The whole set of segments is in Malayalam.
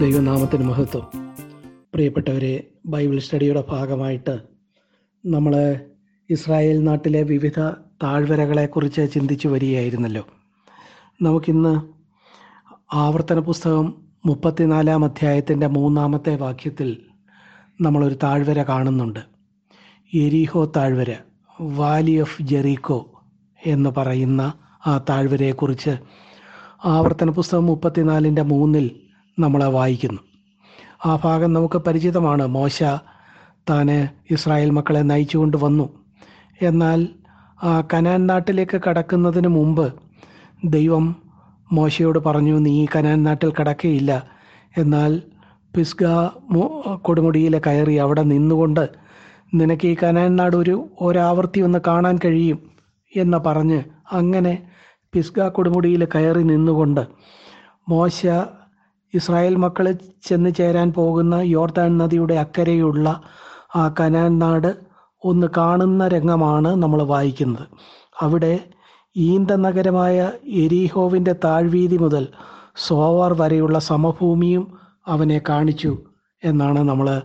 ദൈവനാമത്തിന് മഹത്വം. പ്രിയപ്പെട്ടവരെ ബൈബിൾ സ്റ്റഡിയുടെ ഭാഗമായിട്ട് നമ്മൾ ഇസ്രായേൽ നാട്ടിലെ വിവിധ താഴ്വരകളെക്കുറിച്ച് ചിന്തിച്ചു വരികയായിരുന്നല്ലോ. നമുക്കിന്ന് ആവർത്തന പുസ്തകം മുപ്പത്തിനാലാം അധ്യായത്തിന്റെ മൂന്നാമത്തെ വാക്യത്തിൽ നമ്മളൊരു താഴ്വര കാണുന്നുണ്ട്. എരിഹോ താഴ്വര വാലി ഓഫ് ജെറീക്കോ എന്ന് പറയുന്ന ആ താഴ്വരയെക്കുറിച്ച് ആവർത്തന പുസ്തകം മുപ്പത്തിനാലിന്റെ മൂന്നിൽ നമ്മൾ വായിക്കുന്നു. ആ ഭാഗം നമുക്ക് പരിചിതമാണ്. മോശ താൻ ഇസ്രായേൽ മക്കളെ നയിച്ചുകൊണ്ട് വന്നു. എന്നാൽ ആ കനാൻ നാട്ടിലേക്ക് കടക്കുന്നതിന് മുമ്പ് ദൈവം മോശയോട് പറഞ്ഞു നീ കനാൻ നാട്ടിൽ കടക്കുകയില്ല എന്നാൽ പിസ്ഗ കൊടുമുടിയിൽ കയറി അവിടെ നിന്നുകൊണ്ട് നിനക്ക് ഈ കനാൻ നാട് ഒരു ഒരാവർത്തി ഒന്ന് കാണാൻ കഴിയും എന്ന് പറഞ്ഞ് അങ്ങനെ പിസ്ഗ കൊടുമുടിയിൽ കയറി നിന്നുകൊണ്ട് മോശ ഇസ്രായേൽ മക്കൾ ചെന്ന് ചേരാൻ പോകുന്ന യോർദാൻ നദിയുടെ അക്കരെയുള്ള ആ കനാൻ നാട് ഒന്ന് കാണുന്ന രംഗമാണ് നമ്മൾ വായിക്കുന്നത്. അവിടെ ഈന്ത നഗരമായ എരീഹോവിന്റെ താഴ്വീതി മുതൽ സോവാർ വരെയുള്ള സമഭൂമിയും അവനെ കാണിച്ചു എന്നാണ് നമ്മൾ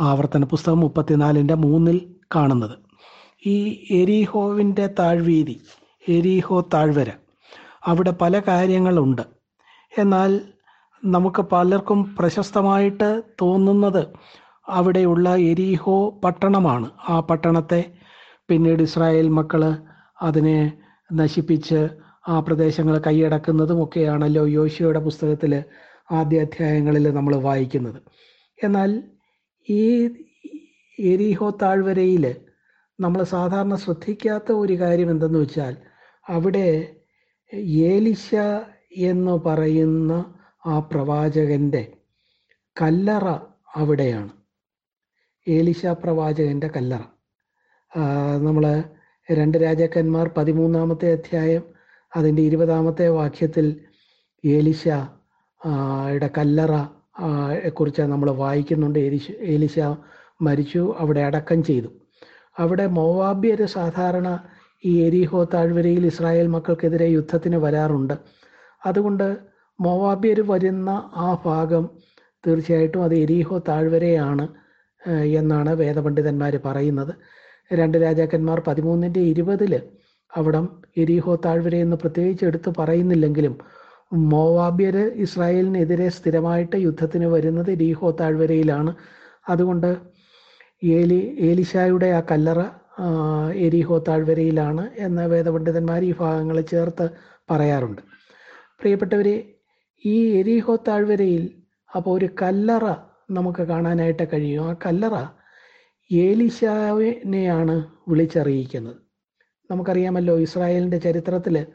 ആവർത്തന പുസ്തകം മുപ്പത്തിനാലിന്റെ മൂന്നിൽ കാണുന്നത്. ഈ എരീഹോവിന്റെ താഴ്വീതി എരീഹോ താഴ്വര അവിടെ പല കാര്യങ്ങളുണ്ട്. എന്നാൽ നമുക്ക് പലർക്കും പ്രശസ്തമായിട്ട് തോന്നുന്നത് അവിടെയുള്ള എരീഹോ പട്ടണമാണ്. ആ പട്ടണത്തെ പിന്നീട് ഇസ്രായേൽ മക്കൾ അതിനെ നശിപ്പിച്ച് ആ പ്രദേശങ്ങൾ കൈയടക്കുന്നതും ഒക്കെയാണല്ലോ യോശുവയുടെ പുസ്തകത്തിൽ ആദ്യ അധ്യായങ്ങളിൽ നമ്മൾ വായിക്കുന്നത്. എന്നാൽ ഈ എരിഹോ താഴ്വരയിൽ നമ്മൾ സാധാരണ ശ്രദ്ധിക്കാത്ത ഒരു കാര്യം എന്തെന്ന് വെച്ചാൽ അവിടെ ഏലിശ എന്ന് പറയുന്ന ആ പ്രവാചകന്റെ കല്ലറ അവിടെയാണ്. ഏലിശ പ്രവാചകന്റെ കല്ലറ. നമ്മൾ രണ്ട് രാജാക്കന്മാർ പതിമൂന്നാമത്തെ അധ്യായം അതിന്റെ ഇരുപതാമത്തെ വാക്യത്തിൽ ഏലിശ ആ, യുടെ കല്ലറ കുറിച്ച് നമ്മൾ വായിക്കുന്നുണ്ട്. ഏലിശ ഏലിശ മരിച്ചു അവിടെ അടക്കം ചെയ്തു. അവിടെ മോവാബ്യർ സാധാരണ ഈ എരിഹോ താഴ്വരയിൽ ഇസ്രായേൽ മക്കൾക്കെതിരെ യുദ്ധത്തിന് വരാറുണ്ട്. അതുകൊണ്ട് മോവാബ്യർ വരുന്ന ആ ഭാഗം തീർച്ചയായിട്ടും അത് എരീഹോ താഴ്വരയാണ് എന്നാണ് വേദപണ്ഡിതന്മാർ പറയുന്നത്. രണ്ട് രാജാക്കന്മാർ പതിമൂന്നിന്റെ ഇരുപതിൽ അവിടം എരീഹോ താഴ്വരയെന്ന് പ്രത്യേകിച്ച് എടുത്ത് പറയുന്നില്ലെങ്കിലും മോവാബ്യർ ഇസ്രായേലിനെതിരെ സ്ഥിരമായിട്ട് യുദ്ധത്തിന് വരുന്നത് എരീഹോ താഴ്വരയിലാണ്. അതുകൊണ്ട് ഏലി ഏലിഷായുടെ ആ കല്ലറ എരിഹോ താഴ്വരയിലാണ് എന്ന് വേദപണ്ഡിതന്മാർ ഈ ഭാഗങ്ങൾ ചേർത്ത് പറയാറുണ്ട്. പ്രിയപ്പെട്ടവരെ ഈ എരിഹോ താഴ്വരയിൽ അപ്പോൾ ഒരു കല്ലറ നമുക്ക് കാണാനായിട്ട് കഴിയും. ആ കല്ലറ ഏലിശാവിനെയാണ് വിളിച്ചറിയിക്കുന്നത്. നമുക്കറിയാമല്ലോ ഇസ്രായേലിന്റെ ചരിത്രത്തിൽ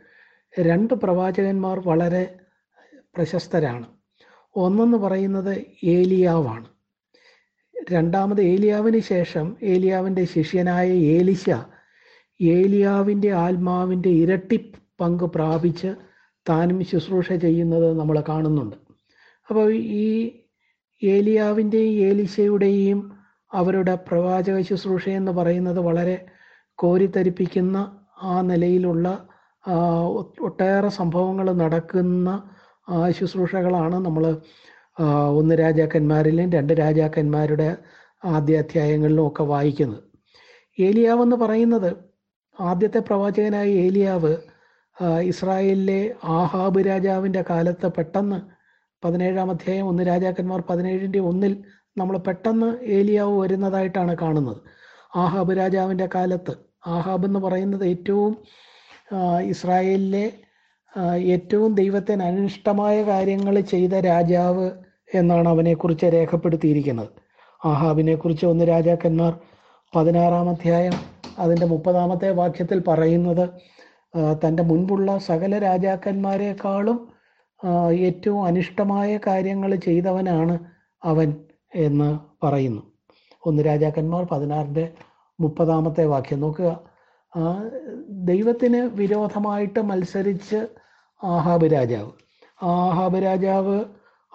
രണ്ട് പ്രവാചകന്മാർ വളരെ പ്രശസ്തരാണ്. ഒന്നെന്ന് പറയുന്നത് ഏലിയാവാണ്. രണ്ടാമത് ഏലിയാവിന് ശേഷം ഏലിയാവിന്റെ ശിഷ്യനായ ഏലിശ ഏലിയാവിന്റെ ആത്മാവിന്റെ ഇരട്ടി പങ്ക് പ്രാപിച്ച് താനും ശുശ്രൂഷ ചെയ്യുന്നത് നമ്മൾ കാണുന്നുണ്ട്. അപ്പോൾ ഈ ഏലിയാവിന്റെയും ഏലിശയുടെയും അവരുടെ പ്രവാചക ശുശ്രൂഷ എന്ന് പറയുന്നത് വളരെ കോരിത്തരിപ്പിക്കുന്ന ആ നിലയിലുള്ള ഒട്ടേറെ സംഭവങ്ങൾ നടക്കുന്ന ശുശ്രൂഷകളാണ് നമ്മൾ ഒന്ന് രാജാക്കന്മാരിലും രണ്ട് രാജാക്കന്മാരുടെ ആദ്യ അധ്യായങ്ങളിലും ഒക്കെ വായിക്കുന്നത്. ഏലിയാവ് എന്ന് പറയുന്നത് ആദ്യത്തെ പ്രവാചകനായ ഏലിയാവ് ഇസ്രായേലിലെ ആഹാബ് രാജാവിന്റെ കാലത്ത് പെട്ടെന്ന് പതിനേഴാം അധ്യായം ഒന്ന് രാജാക്കന്മാർ പതിനേഴിന്റെ ഒന്നിൽ നമ്മൾ പെട്ടെന്ന് ഏലിയാവ് വരുന്നതായിട്ടാണ് കാണുന്നത്. ആഹാബ് രാജാവിന്റെ കാലത്ത് ആഹാബ് എന്ന് പറയുന്നത് ഏറ്റവും ഇസ്രായേലിലെ ഏറ്റവും ദൈവത്തിന് അനിഷ്ടമായ കാര്യങ്ങൾ ചെയ്ത രാജാവ് എന്നാണ് അവനെക്കുറിച്ച് രേഖപ്പെടുത്തിയിരിക്കുന്നത്. ആഹാബിനെക്കുറിച്ച് ഒന്ന് രാജാക്കന്മാർ പതിനാറാം അധ്യായം അതിന്റെ മുപ്പതാമത്തെ വാക്യത്തിൽ പറയുന്നത് തന്റെ മുൻപുള്ള സകല രാജാക്കന്മാരെക്കാളും ഏറ്റവും അനിഷ്ടമായ കാര്യങ്ങൾ ചെയ്തവനാണ് അവൻ എന്ന് പറയുന്നു. ഒന്ന് രാജാക്കന്മാർ പതിനാറിന്റെ മുപ്പതാമത്തെ വാക്യം. നോക്കുക. ദൈവത്തിന് വിരോധമായിട്ട് മത്സരിച്ച് ആഹാബ് രാജാവ്. ആഹാബ് രാജാവ്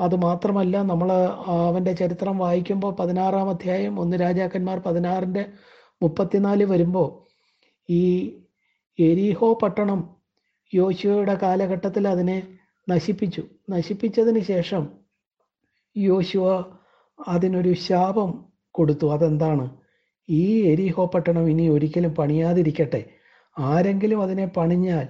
അത് മാത്രമല്ല നമ്മൾ അവന്റെ ചരിത്രം വായിക്കുമ്പോൾ പതിനാറാം അധ്യായം ഒന്ന് രാജാക്കന്മാർ പതിനാറിന്റെ മുപ്പത്തിനാല് വരുമ്പോൾ ഈ എരീഹോ പട്ടണം യോശുവയുടെ കാലഘട്ടത്തിൽ അതിനെ നശിപ്പിച്ചു. നശിപ്പിച്ചതിന് ശേഷം യോശുവ അതിനൊരു ശാപം കൊടുത്തു. അതെന്താണ്? ഈ എരിഹോ പട്ടണം ഇനി ഒരിക്കലും പണിയാതിരിക്കട്ടെ. ആരെങ്കിലും അതിനെ പണിഞ്ഞാൽ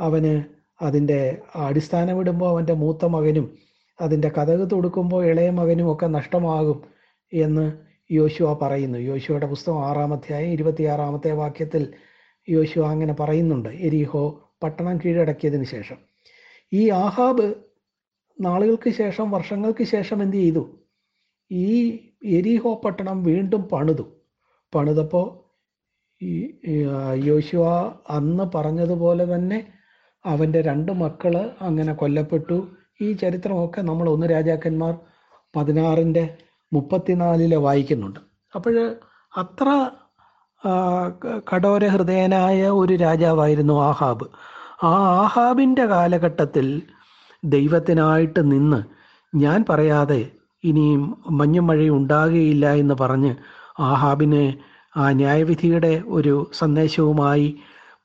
അവന് അതിന്റെ അടിസ്ഥാനം ഇടുമ്പോൾ അവന്റെ മൂത്ത മകനും അതിന്റെ കഥക് തൊടുക്കുമ്പോൾ ഇളയ മകനും ഒക്കെ നഷ്ടമാകും എന്ന് യോശുവ പറയുന്നു. യോശുവയുടെ പുസ്തകം ആറാമധ്യായം ഇരുപത്തിയാറാമത്തെ വാക്യത്തിൽ യോശുവ അങ്ങനെ പറയുന്നുണ്ട് എരിഹോ പട്ടണം കീഴടക്കിയതിന് ശേഷം. ഈ ആഹാബ് നാളുകൾക്ക് ശേഷം വർഷങ്ങൾക്ക് ശേഷം എന്ത് ചെയ്തു? ഈ എരിഹോ പട്ടണം വീണ്ടും പണിതു. പണിതപ്പോൾ ഈ യോശുവ അന്ന് പറഞ്ഞതുപോലെ തന്നെ അവന്റെ രണ്ട് മക്കൾ അങ്ങനെ കൊല്ലപ്പെട്ടു. ഈ ചരിത്രമൊക്കെ നമ്മൾ ഒന്ന് രാജാക്കന്മാർ പതിനാറിന്റെ മുപ്പത്തിനാലിലെ വായിക്കുന്നുണ്ട്. അപ്പോൾ അത്ര കഠോര ഹൃദയനായ ഒരു രാജാവായിരുന്നു ആഹാബ്. ആ ആഹാബിന്റെ കാലഘട്ടത്തിൽ ദൈവത്തിനായിട്ട് നിന്ന് ഞാൻ പറയാതെ ഇനിയും മഞ്ഞും മഴയും ഉണ്ടാകുകയില്ല എന്ന് പറഞ്ഞ് ആഹാബിനെ ആ ന്യായവിധിയുടെ ഒരു സന്ദേശവുമായി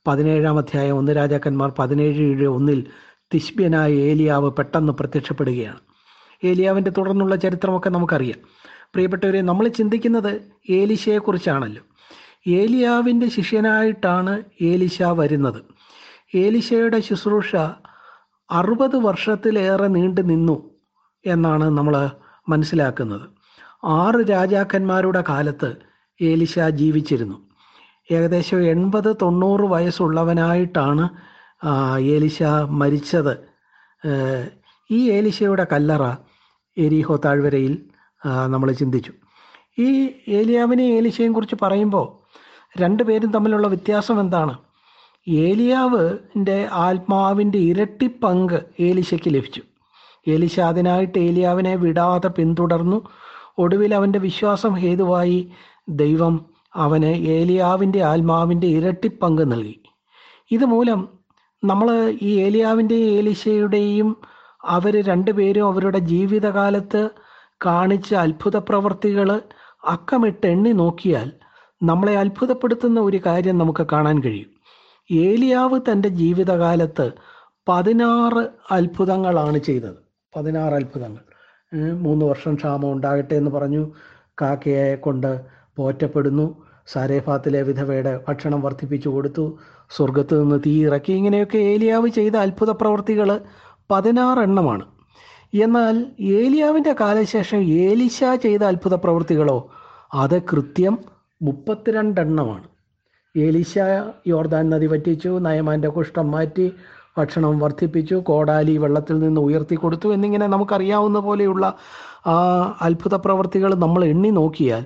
പതിനേഴാം അധ്യായം ഒന്ന് രാജാക്കന്മാർ പതിനേഴ് ഒന്നിൽ തിഷ്ബ്യനായ ഏലിയാവ് പെട്ടെന്ന് പ്രത്യക്ഷപ്പെടുകയാണ്. ഏലിയാവിന്റെ തുടർന്നുള്ള ചരിത്രമൊക്കെ നമുക്കറിയാം. പ്രിയപ്പെട്ടവരെ നമ്മൾ ചിന്തിക്കുന്നത് ഏലിശയെക്കുറിച്ചാണല്ലോ. ഏലിയാവിന്റെ ശിഷ്യനായിട്ടാണ് ഏലിശ വരുന്നത്. ഏലിശയുടെ ശുശ്രൂഷ അറുപത് വർഷത്തിലേറെ നീണ്ടു നിന്നു എന്നാണ് നമ്മൾ മനസ്സിലാക്കുന്നത്. ആറ് രാജാക്കന്മാരുടെ കാലത്ത് ഏലിശ ജീവിച്ചിരുന്നു. ഏകദേശം എൺപത് തൊണ്ണൂറ് വയസ്സുള്ളവനായിട്ടാണ് ഏലിശ മരിച്ചത്. ഈ ഏലിശയുടെ കല്ലറ എരിഹോ താഴ്വരയിൽ നമ്മൾ ചിന്തിച്ചു. ഈ ഏലിയാവിനെയും ഏലിശയും കുറിച്ച് പറയുമ്പോൾ രണ്ടുപേരും തമ്മിലുള്ള വ്യത്യാസം എന്താണ്? ഏലിയാവിന്റെ ആത്മാവിന്റെ ഇരട്ടി പങ്ക് ഏലിശയ്ക്ക് ലഭിച്ചു. ഏലിശ അതിനായിട്ട് ഏലിയാവിനെ വിടാതെ പിന്തുടർന്നു. ഒടുവിൽ അവന്റെ വിശ്വാസം ഹേതുവായി ദൈവം അവന് ഏലിയാവിന്റെ ആത്മാവിന്റെ ഇരട്ടി പങ്ക് നൽകി. ഇതുമൂലം നമ്മൾ ഈ ഏലിയാവിന്റെയും ഏലിശയുടെയും അവർ രണ്ടുപേരും അവരുടെ ജീവിതകാലത്ത് കാണിച്ച അത്ഭുത പ്രവർത്തികൾ അക്കമിട്ട് എണ്ണി നോക്കിയാൽ നമ്മളെ അത്ഭുതപ്പെടുത്തുന്ന ഒരു കാര്യം നമുക്ക് കാണാൻ കഴിയും. ഏലിയാവ് തന്റെ ജീവിതകാലത്ത് പതിനാറ് അത്ഭുതങ്ങളാണ് ചെയ്തത്. പതിനാറ് അത്ഭുതങ്ങൾ. മൂന്ന് വർഷം ക്ഷാമം ഉണ്ടാകട്ടെ എന്ന് പറഞ്ഞു കാക്കയെ കൊണ്ട് പോറ്റപ്പെടുന്നു. സാരേഫാത്തിലെ വിധവയുടെ ഭക്ഷണം വർദ്ധിപ്പിച്ചു കൊടുത്തു. സ്വർഗത്ത് നിന്ന് തീ ഇറക്കി. ഇങ്ങനെയൊക്കെ ഏലിയാവ് ചെയ്ത അത്ഭുത പ്രവർത്തികൾ പതിനാറെണ്ണമാണ് എന്നാൽ ഏലിയാവിന്റെ കാലശേഷം ഏലിശ ചെയ്ത അത്ഭുത പ്രവൃത്തികളോ അത് കൃത്യം മുപ്പത്തിരണ്ടെണ്ണമാണ്. ഏലിശ യോർദാൻ നദി വറ്റിച്ചു നയമാന്റെ കുഷ്ഠം മാറ്റി ഭക്ഷണം വർദ്ധിപ്പിച്ചു കോടാലി വെള്ളത്തിൽ നിന്ന് ഉയർത്തി കൊടുത്തു എന്നിങ്ങനെ നമുക്കറിയാവുന്ന പോലെയുള്ള ആ അത്ഭുത പ്രവർത്തികൾ നമ്മൾ എണ്ണി നോക്കിയാൽ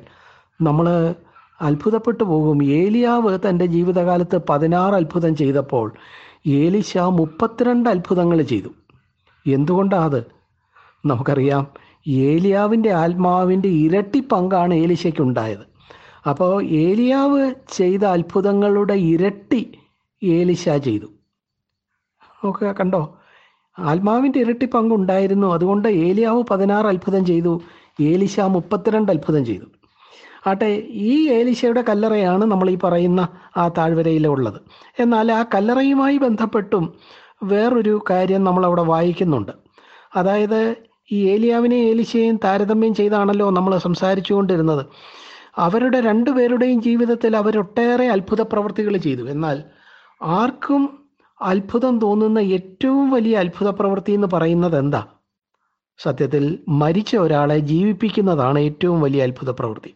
നമ്മൾ അത്ഭുതപ്പെട്ടു പോകും. ഏലിയാവ് തന്റെ ജീവിതകാലത്ത് പതിനാറ് അത്ഭുതം ചെയ്തപ്പോൾ ഏലിശ മുപ്പത്തിരണ്ട് അത്ഭുതങ്ങൾ ചെയ്തു. എന്തുകൊണ്ടാണ് നമുക്കറിയാം ഏലിയാവിന്റെ ആത്മാവിന്റെ ഇരട്ടി പങ്കാണ് ഏലിശയ്ക്കുണ്ടായത്. അപ്പോൾ ഏലിയാവ് ചെയ്ത അത്ഭുതങ്ങളുടെ ഇരട്ടി ഏലിശ ചെയ്തു. ഓക്കെ കണ്ടോ? ആത്മാവിന്റെ ഇരട്ടി പങ്കുണ്ടായിരുന്നു. അതുകൊണ്ട് ഏലിയാവ് പതിനാറ് അത്ഭുതം ചെയ്തു ഏലിശ മുപ്പത്തിരണ്ട് അത്ഭുതം ചെയ്തു. ആട്ടെ ഈ ഏലിശയുടെ കല്ലറയാണ് നമ്മൾ ഈ പറയുന്ന ആ താഴ്വരയിലുള്ളത് എന്നാൽ ആ കല്ലറയുമായി ബന്ധപ്പെട്ടും വേറൊരു കാര്യം നമ്മളവിടെ വായിക്കുന്നുണ്ട്. അതായത് ഈ ഏലിയാവിനെയും ഏലിശയും താരതമ്യം ചെയ്താണല്ലോ നമ്മൾ സംസാരിച്ചു കൊണ്ടിരുന്നത് അവരുടെ രണ്ടുപേരുടെയും ജീവിതത്തിൽ അവരൊട്ടേറെ അത്ഭുത പ്രവർത്തികൾ ചെയ്തു. എന്നാൽ ആർക്കും അത്ഭുതം തോന്നുന്ന ഏറ്റവും വലിയ അത്ഭുത പ്രവൃത്തി എന്ന് പറയുന്നത് എന്താ? സത്യത്തിൽ മരിച്ച ഒരാളെ ജീവിപ്പിക്കുന്നതാണ് ഏറ്റവും വലിയ അത്ഭുത പ്രവൃത്തി.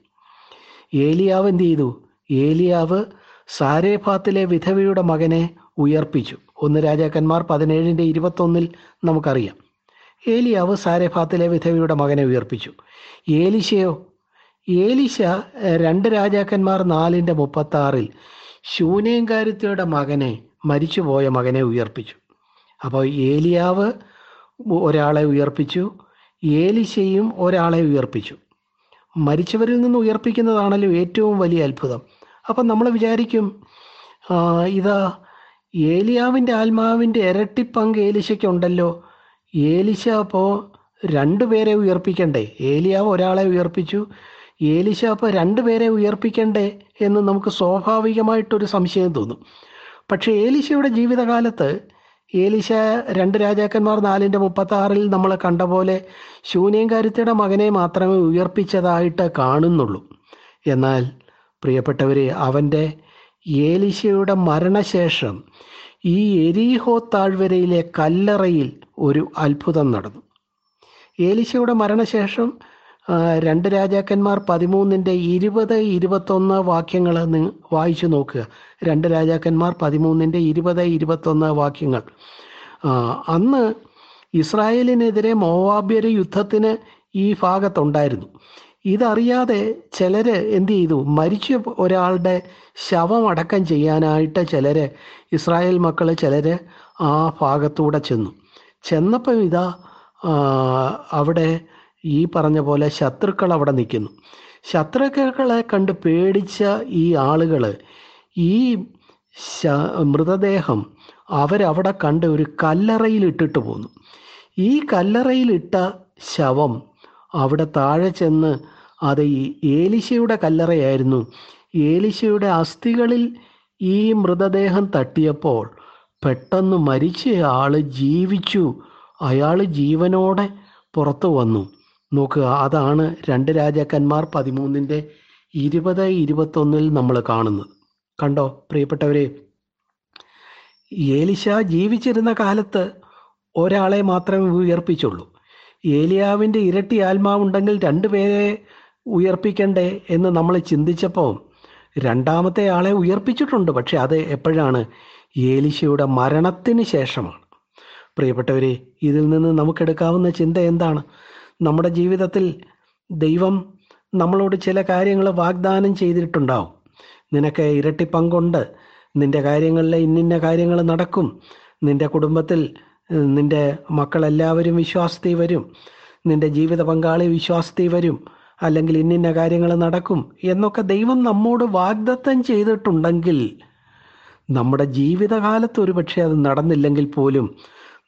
ഏലിയാവ് എന്ത് ചെയ്തു? ഏലിയാവ് സാരേഫാത്തിലെ വിധവയുടെ മകനെ ഉയർപ്പിച്ചു. ഒന്ന് രാജാക്കന്മാർ പതിനേഴിന്റെ ഇരുപത്തൊന്നിൽ നമുക്കറിയാം. ഏലിയാവ് സാരേഫാത്തിലെ വിധവയുടെ മകനെ ഉയർപ്പിച്ചു. ഏലിശയോ ഏലിശ രണ്ട് രാജാക്കന്മാർ നാലിന്റെ മുപ്പത്തി ആറിൽ ശൂനേങ്കാരിത്തയുടെ മകനെ മരിച്ചുപോയ മകനെ ഉയർപ്പിച്ചു. അപ്പോൾ ഏലിയാവ് ഒരാളെ ഉയർപ്പിച്ചു. ഏലിശയും ഒരാളെ ഉയർപ്പിച്ചു. മരിച്ചവരിൽ നിന്ന് ഉയർപ്പിക്കുന്നതാണല്ലോ ഏറ്റവും വലിയ അത്ഭുതം. അപ്പം നമ്മൾ വിചാരിക്കും ഇതാ ഏലിയാവിന്റെ ആത്മാവിന്റെ ഇരട്ടി പങ്ക് ഏലിശയ്ക്കുണ്ടല്ലോ. ഏലിശ അപ്പോൾ രണ്ടുപേരെ ഉയർപ്പിക്കണ്ടേ? ഏലിയാവ് ഒരാളെ ഉയർപ്പിച്ചു ഏലിശ അപ്പോൾ രണ്ടുപേരെ ഉയർപ്പിക്കണ്ടേ എന്ന് നമുക്ക് സ്വാഭാവികമായിട്ടൊരു സംശയം തോന്നും. പക്ഷേ ഏലിശയുടെ ജീവിതകാലത്ത് ഏലിശ രണ്ട് രാജാക്കന്മാർ നാലിന്റെ മുപ്പത്താറിൽ നമ്മൾ കണ്ട പോലെ ശൂന്യംകാരുത്തിയുടെ മകനെ മാത്രമേ ഉയർപ്പിച്ചതായിട്ട് കാണുന്നുള്ളൂ. എന്നാൽ പ്രിയപ്പെട്ടവരെ അവന്റെ ഏലിശയുടെ മരണശേഷം ഈ എരീഹോ താഴ്വരയിലെ കല്ലറയിൽ ഒരു അത്ഭുതം നടന്നു. ഏലിശയുടെ മരണശേഷം രണ്ട് രാജാക്കന്മാർ പതിമൂന്നിന്റെ ഇരുപത് ഇരുപത്തൊന്ന് വാക്യങ്ങൾ വായിച്ചു നോക്കുക. രണ്ട് രാജാക്കന്മാർ പതിമൂന്നിന്റെ ഇരുപത് ഇരുപത്തൊന്ന് വാക്യങ്ങൾ. അന്ന് ഇസ്രായേലിനെതിരെ മോവാബ്യര് യുദ്ധത്തിന് ഈ ഭാഗത്തുണ്ടായിരുന്നു. ഇതറിയാതെ ചിലർ എന്ത് ചെയ്തു? മരിച്ച ഒരാളുടെ ശവം അടക്കം ചെയ്യാനായിട്ട് ചിലര് ഇസ്രായേൽ മക്കൾ ചിലര് ആ ഭാഗത്തൂടെ ചെന്നു. ചെന്നപ്പോൾ ഇതാ അവിടെ ഈ പറഞ്ഞ പോലെ ശത്രുക്കൾ അവിടെ നിൽക്കുന്നു. ശത്രുക്കളെ കണ്ട് പേടിച്ച ഈ ആളുകൾ ഈ മൃതദേഹം അവരവിടെ കണ്ട് ഒരു കല്ലറയിൽ ഇട്ടിട്ട് പോന്നു. ഈ കല്ലറയിലിട്ട ശവം അവിടെ താഴെ ചെന്ന് അത് ഈ ഏലിശയുടെ കല്ലറയായിരുന്നു. ഏലിശയുടെ അസ്ഥികളിൽ ഈ മൃതദേഹം തട്ടിയപ്പോൾ പെട്ടെന്ന് മരിച്ച ആൾ ജീവിച്ചു. അയാൾ ജീവനോടെ പുറത്തു വന്നു. നോക്കുക. അതാണ് രണ്ട് രാജാക്കന്മാർ പതിമൂന്നിന്റെ ഇരുപത് ഇരുപത്തൊന്നിൽ നമ്മൾ കാണുന്നത്. കണ്ടോ? പ്രിയപ്പെട്ടവരെ ഏലിശ ജീവിച്ചിരുന്ന കാലത്ത് ഒരാളെ മാത്രമേ ഉയർപ്പിച്ചുള്ളൂ. ഏലിയാവിന്റെ ഇരട്ടി ആത്മാവുണ്ടെങ്കിൽ രണ്ടുപേരെ ഉയർപ്പിക്കണ്ടേ എന്ന് നമ്മൾ ചിന്തിച്ചപ്പോൾ രണ്ടാമത്തെ ആളെ ഉയർപ്പിച്ചിട്ടുണ്ട്. പക്ഷെ അത് എപ്പോഴാണ്? ഏലിശയുടെ മരണത്തിന് ശേഷമാണ്. പ്രിയപ്പെട്ടവരെ ഇതിൽ നിന്ന് നമുക്കെടുക്കാവുന്ന ചിന്ത എന്താണ്? നമ്മുടെ ജീവിതത്തിൽ ദൈവം നമ്മളോട് ചില കാര്യങ്ങൾ വാഗ്ദാനം ചെയ്തിട്ടുണ്ടാവും. നിനക്ക് ഇരട്ടി പങ്കുണ്ട്. നിന്റെ കാര്യങ്ങളിൽ ഇന്നിന്ന കാര്യങ്ങൾ നടക്കും. നിന്റെ കുടുംബത്തിൽ നിന്റെ മക്കളെല്ലാവരും വിശ്വാസത്തിൽ വരും. നിന്റെ ജീവിത പങ്കാളി വിശ്വാസത്തിൽ വരും. അല്ലെങ്കിൽ ഇന്നിന്ന കാര്യങ്ങൾ നടക്കും എന്നൊക്കെ ദൈവം നമ്മോട് വാഗ്ദത്തം ചെയ്തിട്ടുണ്ടെങ്കിൽ നമ്മുടെ ജീവിതകാലത്ത് ഒരുപക്ഷെ അത് നടന്നില്ലെങ്കിൽ പോലും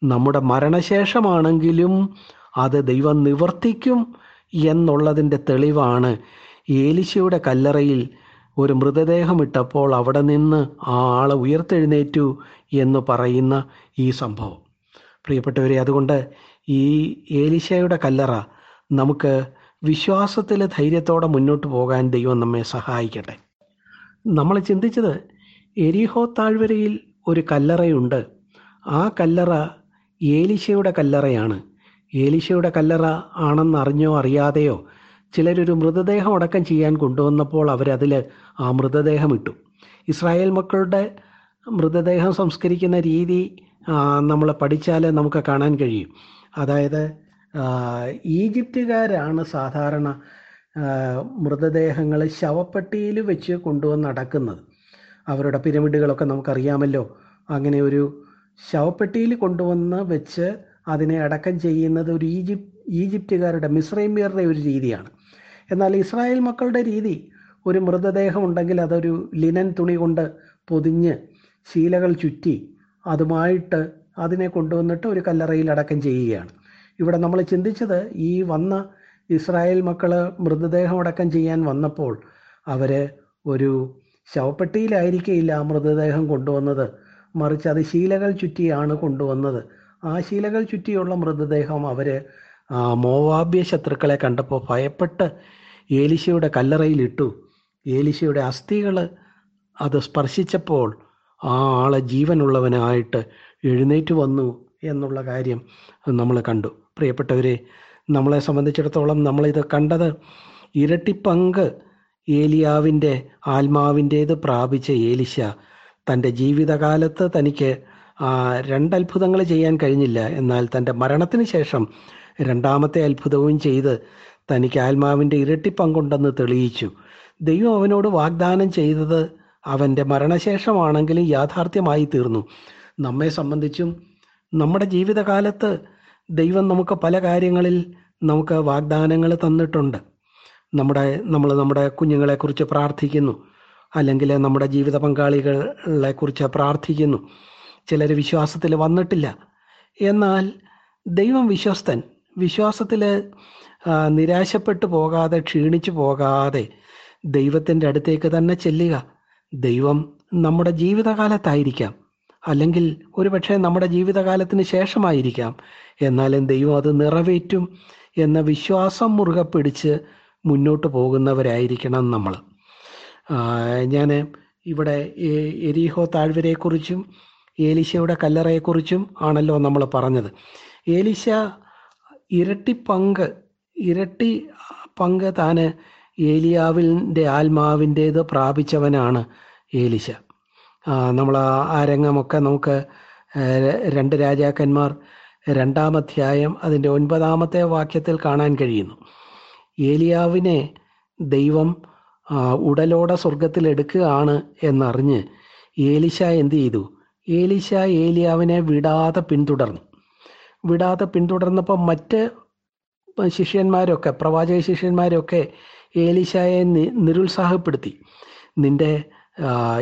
നമ്മുടെ മരണശേഷമാണെങ്കിലും അത് ദൈവം നിവർത്തിക്കും എന്നുള്ളതിന്റെ തെളിവാണ്. ഏലിശയുടെ കല്ലറയിൽ ഒരു മൃതദേഹം ഇട്ടപ്പോൾ അവിടെ നിന്ന് ആ ആളെ ഉയർത്തെഴുന്നേറ്റു എന്ന് പറയുന്ന ഈ സംഭവം. പ്രിയപ്പെട്ടവരെ അതുകൊണ്ട് ഈ ഏലിശയുടെ കല്ലറ നമുക്ക് വിശ്വാസത്തിൽ ധൈര്യത്തോടെ മുന്നോട്ട് പോകാൻ ദൈവം നമ്മെ സഹായിക്കട്ടെ. നമ്മൾ ചിന്തിച്ചത് എരിഹോ താഴ്വരയിൽ ഒരു കല്ലറയുണ്ട്. ആ കല്ലറ ഏലിശയുടെ കല്ലറയാണ്. ഏലിശയുടെ കല്ലറ ആണെന്ന് അറിഞ്ഞോ അറിയാതെയോ ചിലരൊരു മൃതദേഹം അടക്കം ചെയ്യാൻ കൊണ്ടുവന്നപ്പോൾ അവരതിൽ ആ മൃതദേഹം ഇട്ടു. ഇസ്രായേൽ മക്കളുടെ മൃതദേഹം സംസ്കരിക്കുന്ന രീതി നമ്മൾ പഠിച്ചാൽ നമുക്ക് കാണാൻ കഴിയും. അതായത് ഈജിപ്തുകാരാണ് സാധാരണ മൃതദേഹങ്ങൾ ശവപ്പെട്ടിയിൽ വെച്ച് കൊണ്ടുവന്ന് അടക്കുന്നത്. അവരുടെ പിരമിഡുകളൊക്കെ നമുക്കറിയാമല്ലോ. അങ്ങനെ ഒരു ശവപ്പെട്ടിയിൽ കൊണ്ടുവന്ന് വെച്ച് അതിനെ അടക്കം ചെയ്യുന്നത് ഒരു ഈജിപ്ത് ഈജിപ്തുകാരുടെ മിശ്രൈമ്യരുടെ ഒരു രീതിയാണ്. എന്നാൽ ഇസ്രായേൽ മക്കളുടെ രീതി ഒരു മൃതദേഹം ഉണ്ടെങ്കിൽ അതൊരു ലിനൻ തുണി കൊണ്ട് പൊതിഞ്ഞ് ശീലകൾ ചുറ്റി അതുമായിട്ട് അതിനെ കൊണ്ടുവന്നിട്ട് ഒരു കല്ലറയിൽ അടക്കം ചെയ്യുകയാണ്. ഇവിടെ നമ്മൾ ചിന്തിച്ചത് ഈ വന്ന ഇസ്രായേൽ മക്കൾ മൃതദേഹം അടക്കം ചെയ്യാൻ വന്നപ്പോൾ അവർ ഒരു ശവപ്പെട്ടിയിലായിരിക്കില്ല ആ മൃതദേഹം കൊണ്ടുവന്നത്. മറിച്ച് അത് ശീലകൾ ചുറ്റിയാണ് കൊണ്ടുവന്നത്. ആ ശീലകൾ ചുറ്റിയുള്ള മൃതദേഹം അവർ മോവാബ്യ ശത്രുക്കളെ കണ്ടപ്പോൾ ഭയപ്പെട്ട് ഏലിശയുടെ കല്ലറയിൽ ഇട്ടു. ഏലിശയുടെ അസ്ഥികൾ അത് സ്പർശിച്ചപ്പോൾ ആ ആളെ ജീവനുള്ളവനായിട്ട് എഴുന്നേറ്റ് വന്നു എന്നുള്ള കാര്യം നമ്മൾ കണ്ടു. പ്രിയപ്പെട്ടവരെ നമ്മളെ സംബന്ധിച്ചിടത്തോളം നമ്മളിത് കണ്ടത് ഇരട്ടി പങ്ക് ഏലിയാവിന്റെ ആത്മാവിന്റേത് പ്രാപിച്ച ഏലിശ തന്റെ ജീവിതകാലത്ത് തനിക്ക് ആ, രണ്ടത്ഭുതങ്ങൾ ചെയ്യാൻ കഴിഞ്ഞില്ല. എന്നാൽ തന്റെ മരണത്തിന് ശേഷം രണ്ടാമത്തെ അത്ഭുതവും ചെയ്ത് തനിക്ക് ആത്മാവിന്റെ ഇരട്ടി പങ്കുണ്ടെന്ന് തെളിയിച്ചു. ദൈവം അവനോട് വാഗ്ദാനം ചെയ്തത് അവന്റെ മരണശേഷമാണെങ്കിലും യാഥാർത്ഥ്യമായി തീർന്നു. നമ്മെ സംബന്ധിച്ചും നമ്മുടെ ജീവിതകാലത്ത് ദൈവം നമുക്ക് പല കാര്യങ്ങളിൽ നമുക്ക് വാഗ്ദാനങ്ങൾ തന്നിട്ടുണ്ട്. നമ്മുടെ നമ്മൾ നമ്മുടെ കുഞ്ഞുങ്ങളെക്കുറിച്ച് പ്രാർത്ഥിക്കുന്നു. അല്ലെങ്കിൽ നമ്മുടെ ജീവിത പങ്കാളികളെക്കുറിച്ച് പ്രാർത്ഥിക്കുന്നു. ചിലർ വിശ്വാസത്തിൽ വന്നിട്ടില്ല. എന്നാൽ ദൈവം വിശ്വസ്തൻ വിശ്വാസത്തിൽ നിരാശപ്പെട്ടു പോകാതെ ക്ഷീണിച്ചു പോകാതെ ദൈവത്തിന്റെ അടുത്തേക്ക് തന്നെ ചെല്ലുക. ദൈവം നമ്മുടെ ജീവിതകാലത്തായിരിക്കാം. അല്ലെങ്കിൽ ഒരുപക്ഷെ നമ്മുടെ ജീവിതകാലത്തിന് ശേഷമായിരിക്കാം. എന്നാലും ദൈവം അത് നിറവേറ്റും എന്ന വിശ്വാസം മുറുകെ പിടിച്ച് മുന്നോട്ട് പോകുന്നവരായിരിക്കണം നമ്മൾ. ഞാൻ ഇവിടെ എരിഹോ താഴ്വരയെക്കുറിച്ചും ഏലിശയുടെ കല്ലറയെക്കുറിച്ചും ആണല്ലോ നമ്മൾ പറഞ്ഞത്. ഏലിശ ഇരട്ടി പങ്ക് ഇരട്ടി പങ്ക് താന് ഏലിയാവിന്റെ ആത്മാവിന്റേത് പ്രാപിച്ചവനാണ് ഏലിശ. നമ്മൾ ആ രംഗമൊക്കെ നമുക്ക് രണ്ട് രാജാക്കന്മാർ രണ്ടാം അധ്യായം അതിന്റെ ഒൻപതാമത്തെ വാക്യത്തിൽ കാണാൻ കഴിയുന്നു. ഏലിയാവിനെ ദൈവം ഉടലോടെ സ്വർഗത്തിൽ എടുക്കുകയാണ് എന്നറിഞ്ഞ് ഏലിശ എന്ത് ചെയ്തു? ഏലിശ ഏലിയാവിനെ വിടാതെ പിന്തുടർന്നു. വിടാതെ പിന്തുടർന്നപ്പോൾ മറ്റ് ശിഷ്യന്മാരൊക്കെ പ്രവാചക ശിഷ്യന്മാരൊക്കെ ഏലിശായെ നിരുത്സാഹപ്പെടുത്തി. നിന്റെ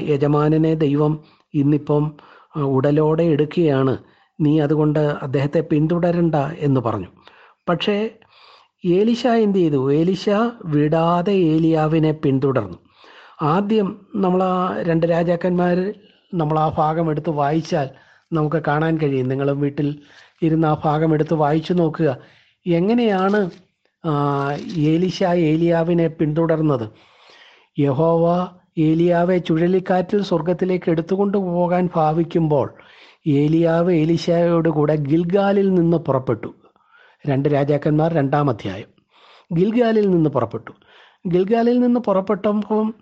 യജമാനനെ ദൈവം ഇന്നിപ്പം ഉടലോടെ എടുക്കുകയാണ്. നീ അതുകൊണ്ട് അദ്ദേഹത്തെ പിന്തുടരണ്ട എന്ന് പറഞ്ഞു. പക്ഷേ ഏലിശ എന്ത് ചെയ്തു? ഏലിശ വിടാതെ ഏലിയാവിനെ പിന്തുടർന്നു. ആദ്യം നമ്മൾ ആ രണ്ട് രാജാക്കന്മാർ നമ്മൾ ആ ഭാഗം എടുത്ത് വായിച്ചാൽ നമുക്ക് കാണാൻ കഴിയും. നിങ്ങൾ വീട്ടിൽ ഇരുന്ന് ആ ഭാഗം എടുത്ത് വായിച്ചു നോക്കുക. എങ്ങനെയാണ് ഏലിശ ഏലിയാവിനെ പിന്തുടർന്നത്? യഹോവ ഏലിയാവെ ചുഴലിക്കാറ്റിൽ സ്വർഗത്തിലേക്ക് എടുത്തുകൊണ്ട് പോകാൻ ഭാവിക്കുമ്പോൾ ഏലിയാവ് ഏലിശായോട് കൂടെ ഗിൽഗാലിൽ നിന്ന് പുറപ്പെട്ടു. രണ്ട് രാജാക്കന്മാർ രണ്ടാം അധ്യായം. ഗിൽഗാലിൽ നിന്ന് പുറപ്പെട്ടു. ഗിൽഗാലിൽ നിന്ന് പുറപ്പെട്ടപ്പം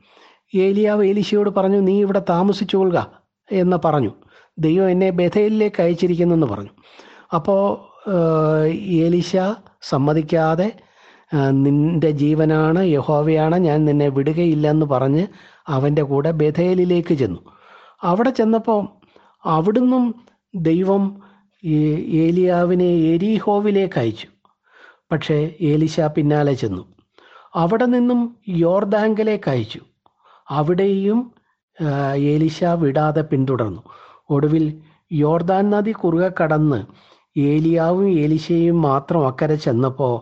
ഏലിയാവ് ഏലിശയോട് പറഞ്ഞു നീ ഇവിടെ താമസിച്ചുകൊള്ളുക എന്ന് പറഞ്ഞു. ദൈവം എന്നെ ബഥേലിലേക്ക് അയച്ചിരിക്കുന്നെന്ന് പറഞ്ഞു. അപ്പോൾ ഏലിശ സമ്മതിക്കാതെ നിന്റെ ജീവനാണ് യഹോവയാണ് ഞാൻ നിന്നെ വിടുകയില്ലെന്ന് പറഞ്ഞ് അവന്റെ കൂടെ ബഥേലിലേക്ക് ചെന്നു. അവിടെ ചെന്നപ്പോൾ അവിടുന്നും ദൈവം ഏലിയാവിനെ എരിഹോവിലേക്ക് അയച്ചു. പക്ഷേ ഏലിശ പിന്നാലെ ചെന്നു. അവിടെ നിന്നും യോർദാങ്കിലേക്ക് അയച്ചു. അവിടെയും ഏലിശ വിടാതെ പിന്തുടർന്നു. ഒടുവിൽ യോർദാൻ നദി കുറുകെ കടന്ന് ഏലിയാവും ഏലിശയും മാത്രം അക്കരെ ചെന്നപ്പോൾ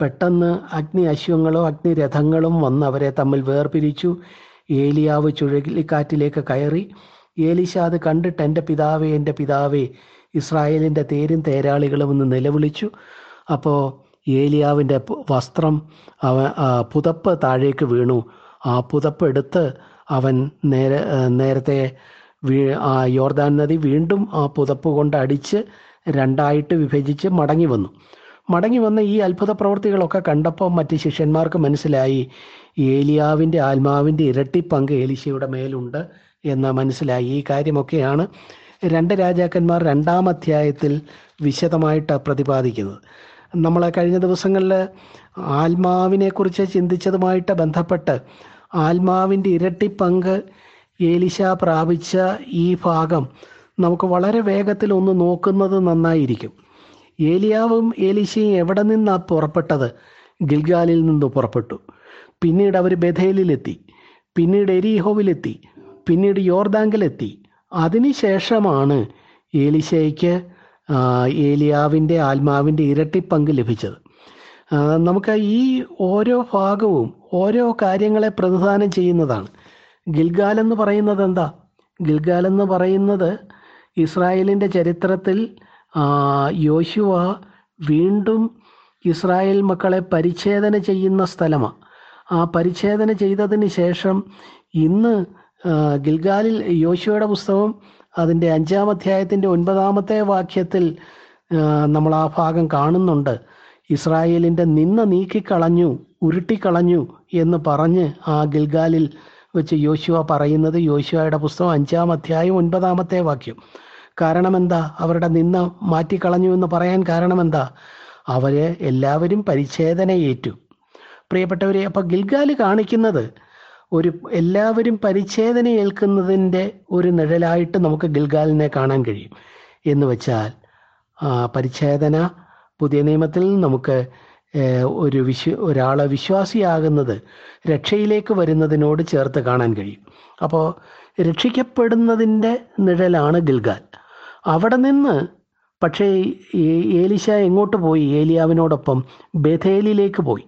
പെട്ടെന്ന് അഗ്നി അശ്വങ്ങളും അഗ്നിരഥങ്ങളും വന്ന് അവരെ തമ്മിൽ വേർപിരിച്ചു. ഏലിയാവ് ചുഴലിക്കാറ്റിലേക്ക് കയറി. ഏലിശ അത് കണ്ടിട്ട് എന്റെ പിതാവേ എന്റെ പിതാവേ ഇസ്രായേലിന്റെ തേരും തേരാളികളും എന്ന് നിലവിളിച്ചു. അപ്പോൾ ഏലിയാവിന്റെ വസ്ത്രം അവ പുതപ്പ് താഴേക്ക് വീണു. ആ പുതപ്പ് എടുത്ത് അവൻ നേരെ നേരത്തെ ആ യോർദാൻ നദി വീണ്ടും ആ പുതപ്പ് കൊണ്ട് അടിച്ച് രണ്ടായിട്ട് വിഭജിച്ച് മടങ്ങി വന്നു. മടങ്ങി വന്ന ഈ അത്ഭുത പ്രവൃത്തികളൊക്കെ കണ്ടപ്പോൾ മറ്റ് ശിഷ്യന്മാർക്ക് മനസ്സിലായി ഏലിയാവിന്റെ ആത്മാവിന്റെ ഇരട്ടി പങ്ക് ഏലിശയുടെ മേലുണ്ട് എന്ന് മനസ്സിലായി. ഈ കാര്യമൊക്കെയാണ് രണ്ട് രാജാക്കന്മാർ രണ്ടാം അധ്യായത്തിൽ വിശദമായിട്ട് പ്രതിപാദിക്കുന്നത്. നമ്മൾ കഴിഞ്ഞ ദിവസങ്ങളിൽ ആത്മാവിനെക്കുറിച്ച് ചിന്തിച്ചതുമായിട്ട് ബന്ധപ്പെട്ട് ആത്മാവിന്റെ ഇരട്ടി പങ്ക് ഏലിശ പ്രാപിച്ച ഈ ഭാഗം നമുക്ക് വളരെ വേഗത്തിൽ ഒന്ന് നോക്കുന്നത് നന്നായിരിക്കും. ഏലിയാവും ഏലിശയും എവിടെ നിന്നാ പുറപ്പെട്ടത്? ഗിൽഗാലിൽ നിന്ന് പുറപ്പെട്ടു. പിന്നീട് അവർ ബഥേലിലെത്തി. പിന്നീട് എരിഹോവിലെത്തി. പിന്നീട് യോർദാങ്കിലെത്തി. അതിനുശേഷമാണ് ഏലിശയ്ക്ക് ഏലിയാവിന്റെ ആത്മാവിന്റെ ഇരട്ടി പങ്ക് ലഭിച്ചത്. നമുക്ക് ഈ ഓരോ ഭാഗവും ഓരോ കാര്യങ്ങളെ പ്രതിദാനം ചെയ്യുന്നതാണ്. ഗിൽഗാൽ എന്ന് പറയുന്നത് എന്താ? ഗിൽഗാൽ എന്ന് പറയുന്നത് ഇസ്രായേലിന്റെ ചരിത്രത്തിൽ യോശുവ വീണ്ടും ഇസ്രായേൽ മക്കളെ പരിച്ഛേദന ചെയ്യുന്ന സ്ഥലമാണ് ആ പരിച്ഛേദന ചെയ്തതിന് ശേഷം ഇന്ന് ഗിൽഗാലിൽ യോശുവയുടെ പുസ്തകം അതിന്റെ അഞ്ചാം അധ്യായത്തിന്റെ ഒൻപതാമത്തെ വാക്യത്തിൽ നമ്മൾ ആ ഭാഗം കാണുന്നുണ്ട്. ഇസ്രായേലിന്റെ നിന്ന നീക്കിക്കളഞ്ഞു ഉരുട്ടിക്കളഞ്ഞു എന്ന് പറഞ്ഞ് ആ ഗിൽഗാലിൽ വെച്ച് യോശുവ പറയുന്നത് യോശുവയുടെ പുസ്തകം അഞ്ചാം അധ്യായം ഒൻപതാമത്തെ വാക്യം. കാരണമെന്താ? അവരുടെ നിന്ന മാറ്റിക്കളഞ്ഞു എന്ന് പറയാൻ കാരണമെന്താ? അവർ എല്ലാവരും പരിച്ഛേദന ഏറ്റു പ്രിയപ്പെട്ടവരെ അപ്പൊ ഗിൽഗാൽ കാണിക്കുന്നത് ഒരു എല്ലാവരും പരിച്ഛേദന ഏൽക്കുന്നതിന്റെ ഒരു നിഴലായിട്ട് നമുക്ക് ഗിൽഗാലിനെ കാണാൻ കഴിയും. എന്ന് വെച്ചാൽ പരിച്ഛേദന പുതിയ നിയമത്തിൽ നമുക്ക് ഒരു വിശ്വ ഒരാളെ വിശ്വാസിയാകുന്നത് രക്ഷയിലേക്ക് വരുന്നതിനോട് ചേർത്ത് കാണാൻ കഴിയും. അപ്പോൾ രക്ഷിക്കപ്പെടുന്നതിന്റെ നിഴലാണ് ഗിൽഗാൽ. അവിടെ നിന്ന് പക്ഷേ ഏലിശ എങ്ങോട്ട് പോയി? ഏലിയാവിനോടൊപ്പം ബഥേലിലേക്ക് പോയി.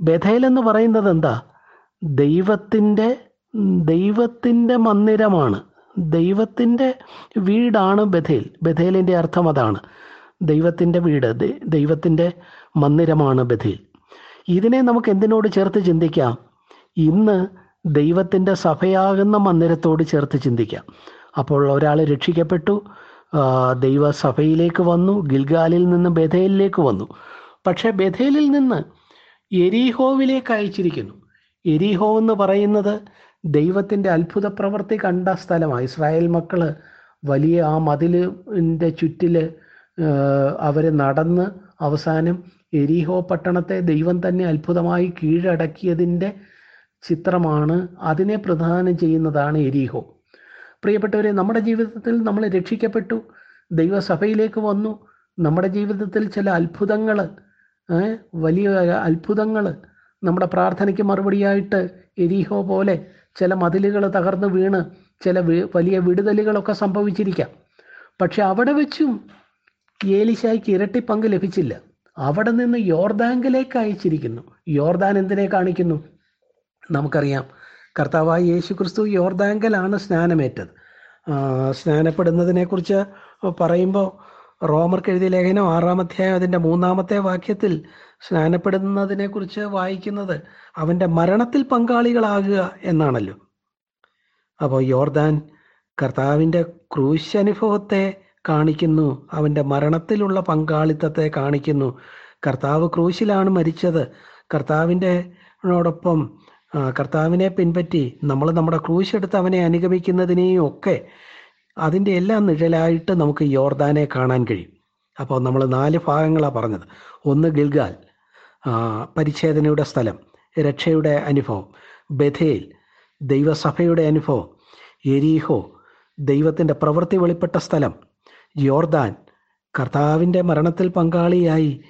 ബഥേൽ എന്ന് പറയുന്നത് എന്താ? ദൈവത്തിന്റെ ദൈവത്തിന്റെ മന്ദിരമാണ്. ദൈവത്തിന്റെ വീടാണ് ബഥേൽ. ബഥേലിന്റെ അർത്ഥം അതാണ്. ദൈവത്തിന്റെ വീട് ദൈവത്തിന്റെ മന്ദിരമാണ് ബഥേൽ. ഇതിനെ നമുക്ക് എന്തിനോട് ചേർത്ത് ചിന്തിക്കാം? ഇന്ന് ദൈവത്തിന്റെ സഭയാകുന്ന മന്ദിരത്തോട് ചേർത്ത് ചിന്തിക്കാം. അപ്പോൾ ഒരാൾ രക്ഷിക്കപ്പെട്ടു ദൈവ സഭയിലേക്ക് വന്നു ഗിൽഗാലിൽ നിന്ന് ബഥേലിലേക്ക് വന്നു. പക്ഷേ ബഥേലിൽ നിന്ന് എരീഹോവിലേക്ക് അയച്ചിരിക്കുന്നു. എരിഹോ എന്ന് പറയുന്നത് ദൈവത്തിന്റെ അത്ഭുത പ്രവൃത്തി കണ്ട സ്ഥലമാണ്. ഇസ്രായേൽ മക്കൾ വലിയ ആ മതിലിന്റെ ചുറ്റിൽ അവർ നടന്ന് അവസാനം എരിഹോ പട്ടണത്തെ ദൈവം തന്നെ അത്ഭുതമായി കീഴടക്കിയതിന്റെ ചിത്രമാണ് അതിനെ പ്രധാനം ചെയ്യുന്നതാണ് എരിഹോ. പ്രിയപ്പെട്ടവരെ നമ്മുടെ ജീവിതത്തിൽ നമ്മൾ രക്ഷിക്കപ്പെട്ടു ദൈവസഭയിലേക്ക് വന്നു നമ്മുടെ ജീവിതത്തിൽ ചില അത്ഭുതങ്ങൾ വലിയ അത്ഭുതങ്ങൾ നമ്മുടെ പ്രാർത്ഥനയ്ക്ക് മറുപടിയായിട്ട് എരിഹോ പോലെ ചില മതിലുകൾ തകർന്നു വീണ് ചില വലിയ വിടുതലുകളൊക്കെ സംഭവിച്ചിരിക്കാം. പക്ഷെ അവിടെ വെച്ചും ഏലിശായ്ക്ക് ഇരട്ടി പങ്ക് ലഭിച്ചില്ല. അവിടെ നിന്ന് യോർദാങ്കിലേക്ക് അയച്ചിരിക്കുന്നു. യോർദാൻ എന്തിനെ കാണിക്കുന്നു? നമുക്കറിയാം. കർത്താവായ യേശു ക്രിസ്തു യോർദാങ്കലാണ് സ്നാനമേറ്റത്. സ്നാനപ്പെടുന്നതിനെ സ്നാനപ്പെടുന്നതിനെക്കുറിച്ച് പറയുമ്പോൾ റോമർക്ക് എഴുതിയ ലേഖനം ആറാം അധ്യായം അതിന്റെ മൂന്നാമത്തെ വാക്യത്തിൽ സ്നാനപ്പെടുന്നതിനെക്കുറിച്ച് വായിക്കുന്നത് അവന്റെ മരണത്തിൽ പങ്കാളികളാകുക എന്നാണല്ലോ. അപ്പോൾ യോർദാൻ കർത്താവിന്റെ ക്രൂശ് അനുഭവത്തെ കാണിക്കുന്നു. അവന്റെ മരണത്തിലുള്ള പങ്കാളിത്തത്തെ കാണിക്കുന്നു. കർത്താവ് ക്രൂശിലാണ് മരിച്ചത്. കർത്താവിന്റെ ോടൊപ്പം കർത്താവിനെ പിൻപറ്റി നമ്മൾ നമ്മുടെ ക്രൂശെടുത്ത് അവനെ അനുഗമിക്കുന്നതിനെയും ഒക്കെ അതിന്റെ എല്ലാം നിഴലായിട്ട് നമുക്ക് യോർദാനെ കാണാൻ കഴിയും. അപ്പോൾ നമ്മൾ നാല് ഭാഗങ്ങളാണ് പറഞ്ഞത്. ഒന്ന് ഗിൽഗാൽ പരിച്ഛേദനയുടെ സ്ഥലം രക്ഷയുടെ അനുഭവം ബഥേൽ ദൈവസഭയുടെ അനുഭവം എരീഹോ ദൈവത്തിന്റെ പ്രവൃത്തി വെളിപ്പെട്ട സ്ഥലം യോർദാൻ. കർത്താവിന്റെ മരണത്തിൽ പങ്കാളിയായി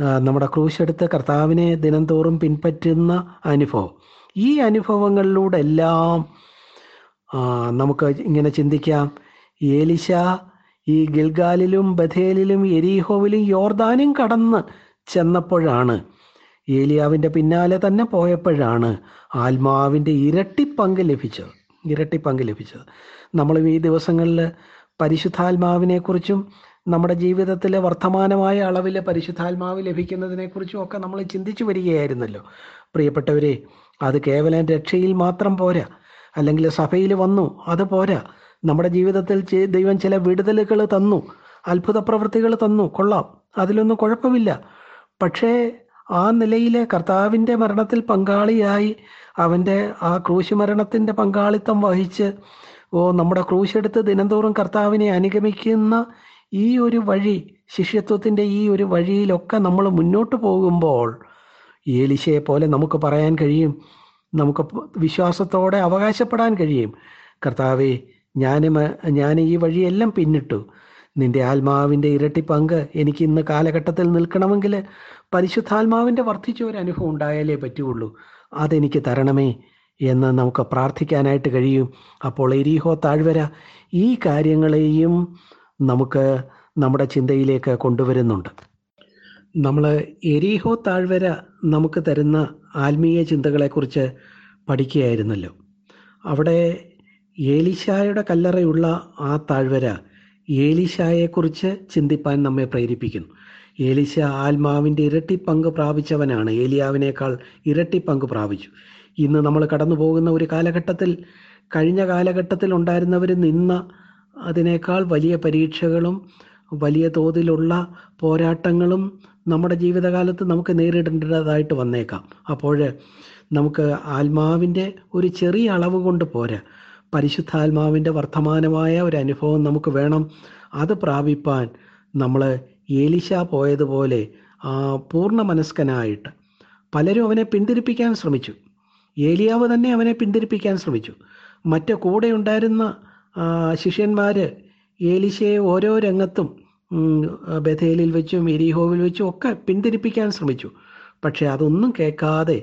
നമ്മുടെ ക്രൂശെടുത്ത് കർത്താവിനെ ദിനംതോറും പിൻപറ്റുന്ന അനുഭവം. ഈ അനുഭവങ്ങളിലൂടെ എല്ലാം നമുക്ക് ഇങ്ങനെ ചിന്തിക്കാം. ഏലിശ ഈ ഗിൽഗാലിലും ബഥേലിലും എരീഹോവിലും യോർദാനും കടന്ന് ചെന്നപ്പോഴാണ് ഏലിയാവിന്റെ പിന്നാലെ തന്നെ പോയപ്പോഴാണ് ആത്മാവിന്റെ ഇരട്ടിപ്പങ്ക് ലഭിച്ചത്. ഇരട്ടിപ്പങ്ക് ലഭിച്ചത്. നമ്മൾ ഈ ദിവസങ്ങളിൽ പരിശുദ്ധാത്മാവിനെക്കുറിച്ചും നമ്മുടെ ജീവിതത്തിലെ വർത്തമാനമായ അളവിൽ പരിശുദ്ധാത്മാവ് ലഭിക്കുന്നതിനെക്കുറിച്ചും ഒക്കെ നമ്മൾ ചിന്തിച്ചു വരികയായിരുന്നല്ലോ. പ്രിയപ്പെട്ടവരെ അത് കേവലം രക്ഷയിൽ മാത്രം പോരാ. അല്ലെങ്കിൽ സഭയിൽ വന്നു അത് പോരാ. നമ്മുടെ ജീവിതത്തിൽ ദൈവം ചില വിടുതലുകൾ തന്നു അത്ഭുത പ്രവൃത്തികൾ തന്നു കൊള്ളാം. അതിലൊന്നും കുഴപ്പമില്ല. പക്ഷേ ആ നിലയിലെ കർത്താവിന്റെ മരണത്തിൽ പങ്കാളിയായി അവന്റെ ആ ക്രൂശുമരണത്തിന്റെ പങ്കാളിത്തം വഹിച്ച് ഓ നമ്മുടെ ക്രൂശെടുത്ത് ദിനംതോറും കർത്താവിനെ അനുഗമിക്കുന്ന ഈ ഒരു വഴി ശിഷ്യത്വത്തിന്റെ ഈ ഒരു വഴിയിലൊക്കെ നമ്മൾ മുന്നോട്ട് പോകുമ്പോൾ ഏലിശയെ പോലെ നമുക്ക് പറയാൻ കഴിയും നമുക്ക് വിശ്വാസത്തോടെ അവകാശപ്പെടാൻ കഴിയും. കർത്താവെ ഞാനും ഞാൻ ഈ വഴിയെല്ലാം പിന്നിട്ടു. നിന്റെ ആത്മാവിന്റെ ഇരട്ടി പങ്ക് എനിക്ക് ഇന്ന് കാലഘട്ടത്തിൽ നിൽക്കണമെങ്കിൽ പരിശുദ്ധാത്മാവിന്റെ വർദ്ധിച്ച ഒരു അനുഭവം ഉണ്ടായാലേ പറ്റുള്ളൂ. അതെനിക്ക് തരണമേ. എന്ന് നമുക്ക് പ്രാർത്ഥിക്കാനായിട്ട് കഴിയും. അപ്പോൾ എരിഹോ താഴ്വര ഈ കാര്യങ്ങളെയും നമുക്ക് നമ്മുടെ ചിന്തയിലേക്ക് കൊണ്ടുവരുന്നുണ്ട്. നമ്മൾ എരിഹോ താഴ്വര നമുക്ക് തരുന്ന ആത്മീയ ചിന്തകളെക്കുറിച്ച് പഠിക്കുകയായിരുന്നല്ലോ. അവിടെ ഏലിശായുടെ കല്ലറയുള്ള ആ താഴ്വര ഏലിശായെക്കുറിച്ച് ചിന്തിപ്പാൻ നമ്മെ പ്രേരിപ്പിക്കുന്നു. ഏലിശ ആത്മാവിന്റെ ഇരട്ടി പങ്ക് പ്രാപിച്ചവനാണ്. ഏലിയാവിനേക്കാൾ ഇരട്ടി പങ്ക് പ്രാപിച്ചു. ഇന്ന് നമ്മൾ കടന്നു പോകുന്ന ഒരു കാലഘട്ടത്തിൽ കഴിഞ്ഞ കാലഘട്ടത്തിൽ ഉണ്ടായിരുന്നവർ നിന്ന അതിനേക്കാൾ വലിയ പരീക്ഷകളും വലിയ തോതിലുള്ള പോരാട്ടങ്ങളും നമ്മുടെ ജീവിതകാലത്ത് നമുക്ക് നേരിടേണ്ടതായിട്ട് വന്നേക്കാം. അപ്പോൾ നമുക്ക് ആത്മാവിന്റെ ഒരു ചെറിയ അളവ് കൊണ്ട് പോരാ. പരിശുദ്ധാത്മാവിന്റെ വർത്തമാനമായ ഒരു അനുഭവം നമുക്ക് വേണം. അത് പ്രാപിപ്പാൻ നമ്മൾ ഏലിശ പോയതുപോലെ പൂർണ മനസ്കനായിട്ട് പലരും അവനെ പിന്തിരിപ്പിക്കാൻ ശ്രമിച്ചു. ഏലിയാവ് തന്നെ അവനെ പിന്തിരിപ്പിക്കാൻ ശ്രമിച്ചു. മറ്റ് കൂടെ ഉണ്ടായിരുന്ന ശിഷ്യന്മാർ ഏലിശയെ ഓരോ രംഗത്തും ബഥേലിൽ വെച്ചും എരിഹോവിൽ വെച്ചും ഒക്കെ പിന്തിരിപ്പിക്കാൻ ശ്രമിച്ചു. പക്ഷെ അതൊന്നും കേൾക്കാതെ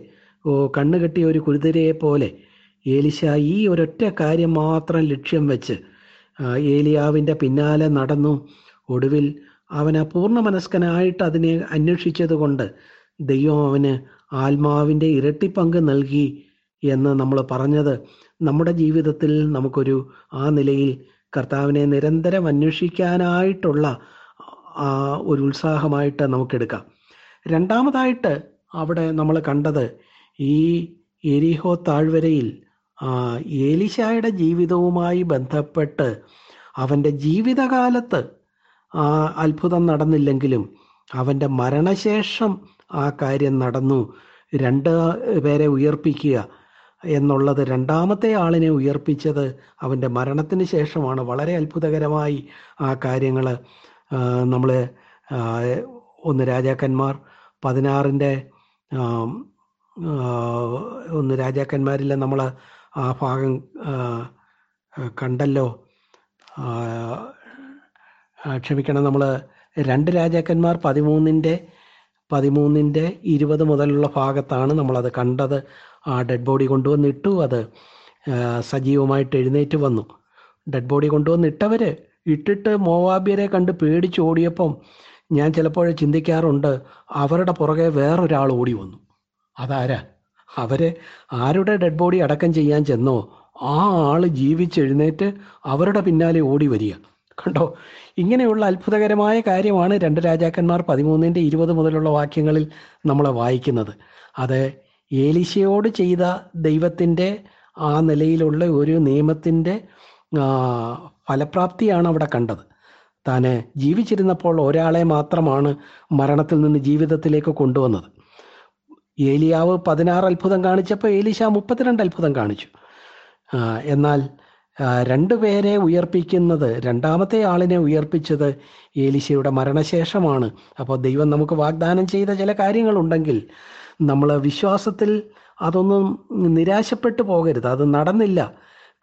കണ്ണുകെട്ടിയ ഒരു കുരുതിരയെ പോലെ ഏലിശ ഈ ഒരൊറ്റ കാര്യം മാത്രം ലക്ഷ്യം വെച്ച് ഏലിയാവിന്റെ പിന്നാലെ നടന്നു. ഒടുവിൽ അവനെ പൂർണ മനസ്കനായിട്ട് അതിനെ അന്വേഷിച്ചത് കൊണ്ട് ദൈവം അവന് ആത്മാവിന്റെ ഇരട്ടി പങ്ക് നൽകി എന്ന് നമ്മൾ പറഞ്ഞത്. നമ്മുടെ ജീവിതത്തിൽ നമുക്കൊരു ആ നിലയിൽ കർത്താവിനെ നിരന്തരം അന്വേഷിക്കാനായിട്ടുള്ള ഒരു ഉത്സാഹമായിട്ട് നമുക്കെടുക്കാം. രണ്ടാമതായിട്ട് അവിടെ നമ്മൾ കണ്ടത് ഈ എരിഹോ താഴ്വരയിൽ ഏലിശായുടെ ജീവിതവുമായി ബന്ധപ്പെട്ട് അവന്റെ ജീവിതകാലത്ത് അത്ഭുതം നടന്നില്ലെങ്കിലും അവന്റെ മരണശേഷം ആ കാര്യം നടന്നു. രണ്ട് പേരെ ഉയർപ്പിക്കുക എന്നുള്ളത് രണ്ടാമത്തെ ആളിനെ ഉയർപ്പിച്ചത് അവന്റെ മരണത്തിന് ശേഷമാണ്. വളരെ അത്ഭുതകരമായി ആ കാര്യങ്ങൾ നമ്മൾ ഒന്ന് രാജാക്കന്മാർ പതിനാറിന്റെ ഒന്ന് രാജാക്കന്മാരിൽ നമ്മൾ ആ ഭാഗം കണ്ടല്ലോ. ക്ഷമിക്കണം നമ്മൾ രണ്ട് രാജാക്കന്മാർ പതിമൂന്നിന്റെ പതിമൂന്നിന്റെ ഇരുപത് മുതലുള്ള ഭാഗത്താണ് നമ്മളത് കണ്ടത്. ആ ഡെഡ് ബോഡി കൊണ്ടുവന്നിട്ടു അത് സജീവമായിട്ട് എഴുന്നേറ്റ് വന്നു. ഡെഡ് ബോഡി കൊണ്ടുവന്നിട്ടവർ ഇട്ടിട്ട് മോവാബിയരെ കണ്ട് പേടിച്ചോടിയപ്പം ഞാൻ ചിലപ്പോൾ ചിന്തിക്കാറുണ്ട് അവരുടെ പുറകെ വേറൊരാൾ ഓടി വന്നു. അതാരാ? അവരെ ആരുടെ ഡെഡ് ബോഡി അടക്കം ചെയ്യാൻ ചെന്നോ? ആ ആൾ ജീവിച്ചെഴുന്നേറ്റ് അവരുടെ പിന്നാലെ ഓടി വരിക. കണ്ടോ? ഇങ്ങനെയുള്ള അത്ഭുതകരമായ കാര്യമാണ് രണ്ട് രാജാക്കന്മാർ പതിമൂന്നിന്റെ ഇരുപത് മുതലുള്ള വാക്യങ്ങളിൽ നമ്മൾ വായിക്കുന്നത്. അത് ഏലിശയോട് ചെയ്ത ദൈവത്തിന്റെ ആ നിലയിലുള്ള ഒരു നിയമത്തിന്റെ ഫലപ്രാപ്തിയാണ് അവിടെ കണ്ടത്. താന് ജീവിച്ചിരുന്നപ്പോൾ ഒരാളെ മാത്രമാണ് മരണത്തിൽ നിന്ന് ജീവിതത്തിലേക്ക് കൊണ്ടുവന്നത്. ഏലിയാവ് പതിനാറ് അത്ഭുതം കാണിച്ചപ്പോൾ ഏലിശ മുപ്പത്തിരണ്ട് അത്ഭുതം കാണിച്ചു. എന്നാൽ രണ്ടുപേരെ ഉയർപ്പിക്കുന്നത് രണ്ടാമത്തെ ആളിനെ ഉയർപ്പിച്ചത് ഏലിശയുടെ മരണശേഷമാണ്. അപ്പോൾ ദൈവം നമുക്ക് വാഗ്ദാനം ചെയ്ത ചില കാര്യങ്ങളുണ്ടെങ്കിൽ നമ്മൾ വിശ്വാസത്തിൽ അതൊന്നും നിരാശപ്പെട്ടു പോകരുത്. അത് നടന്നില്ല.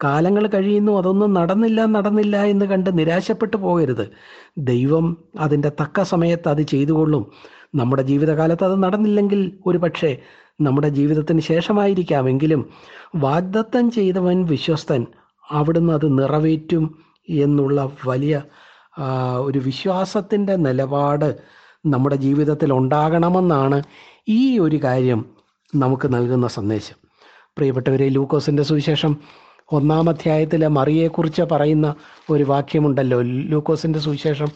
കാലങ്ങൾ കഴിയുന്നു അതൊന്നും നടന്നില്ല നടന്നില്ല എന്ന് കണ്ട് നിരാശപ്പെട്ടു പോകരുത്. ദൈവം അതിന്റെ തക്ക സമയത്ത് അത് ചെയ്തുകൊള്ളും. നമ്മുടെ ജീവിതകാലത്ത് അത് നടന്നില്ലെങ്കിൽ ഒരു പക്ഷേ നമ്മുടെ ജീവിതത്തിന് ശേഷമായിരിക്കാമെങ്കിലും വാഗ്ദത്തം ചെയ്തവൻ വിശ്വസ്തൻ. അവിടുന്ന് അത് നിറവേറ്റും എന്നുള്ള വലിയ ഒരു വിശ്വാസത്തിന്റെ നിലപാട് നമ്മുടെ ജീവിതത്തിൽ ഉണ്ടാകണമെന്നാണ് ഈ ഒരു കാര്യം നമുക്ക് നൽകുന്ന സന്ദേശം. പ്രിയപ്പെട്ടവരെ ലൂക്കോസിന്റെ സുവിശേഷം ഒന്നാം അധ്യായത്തിലെ മറിയെക്കുറിച്ച് പറയുന്ന ഒരു വാക്യമുണ്ടല്ലോ. ലൂക്കോസിന്റെ സുവിശേഷം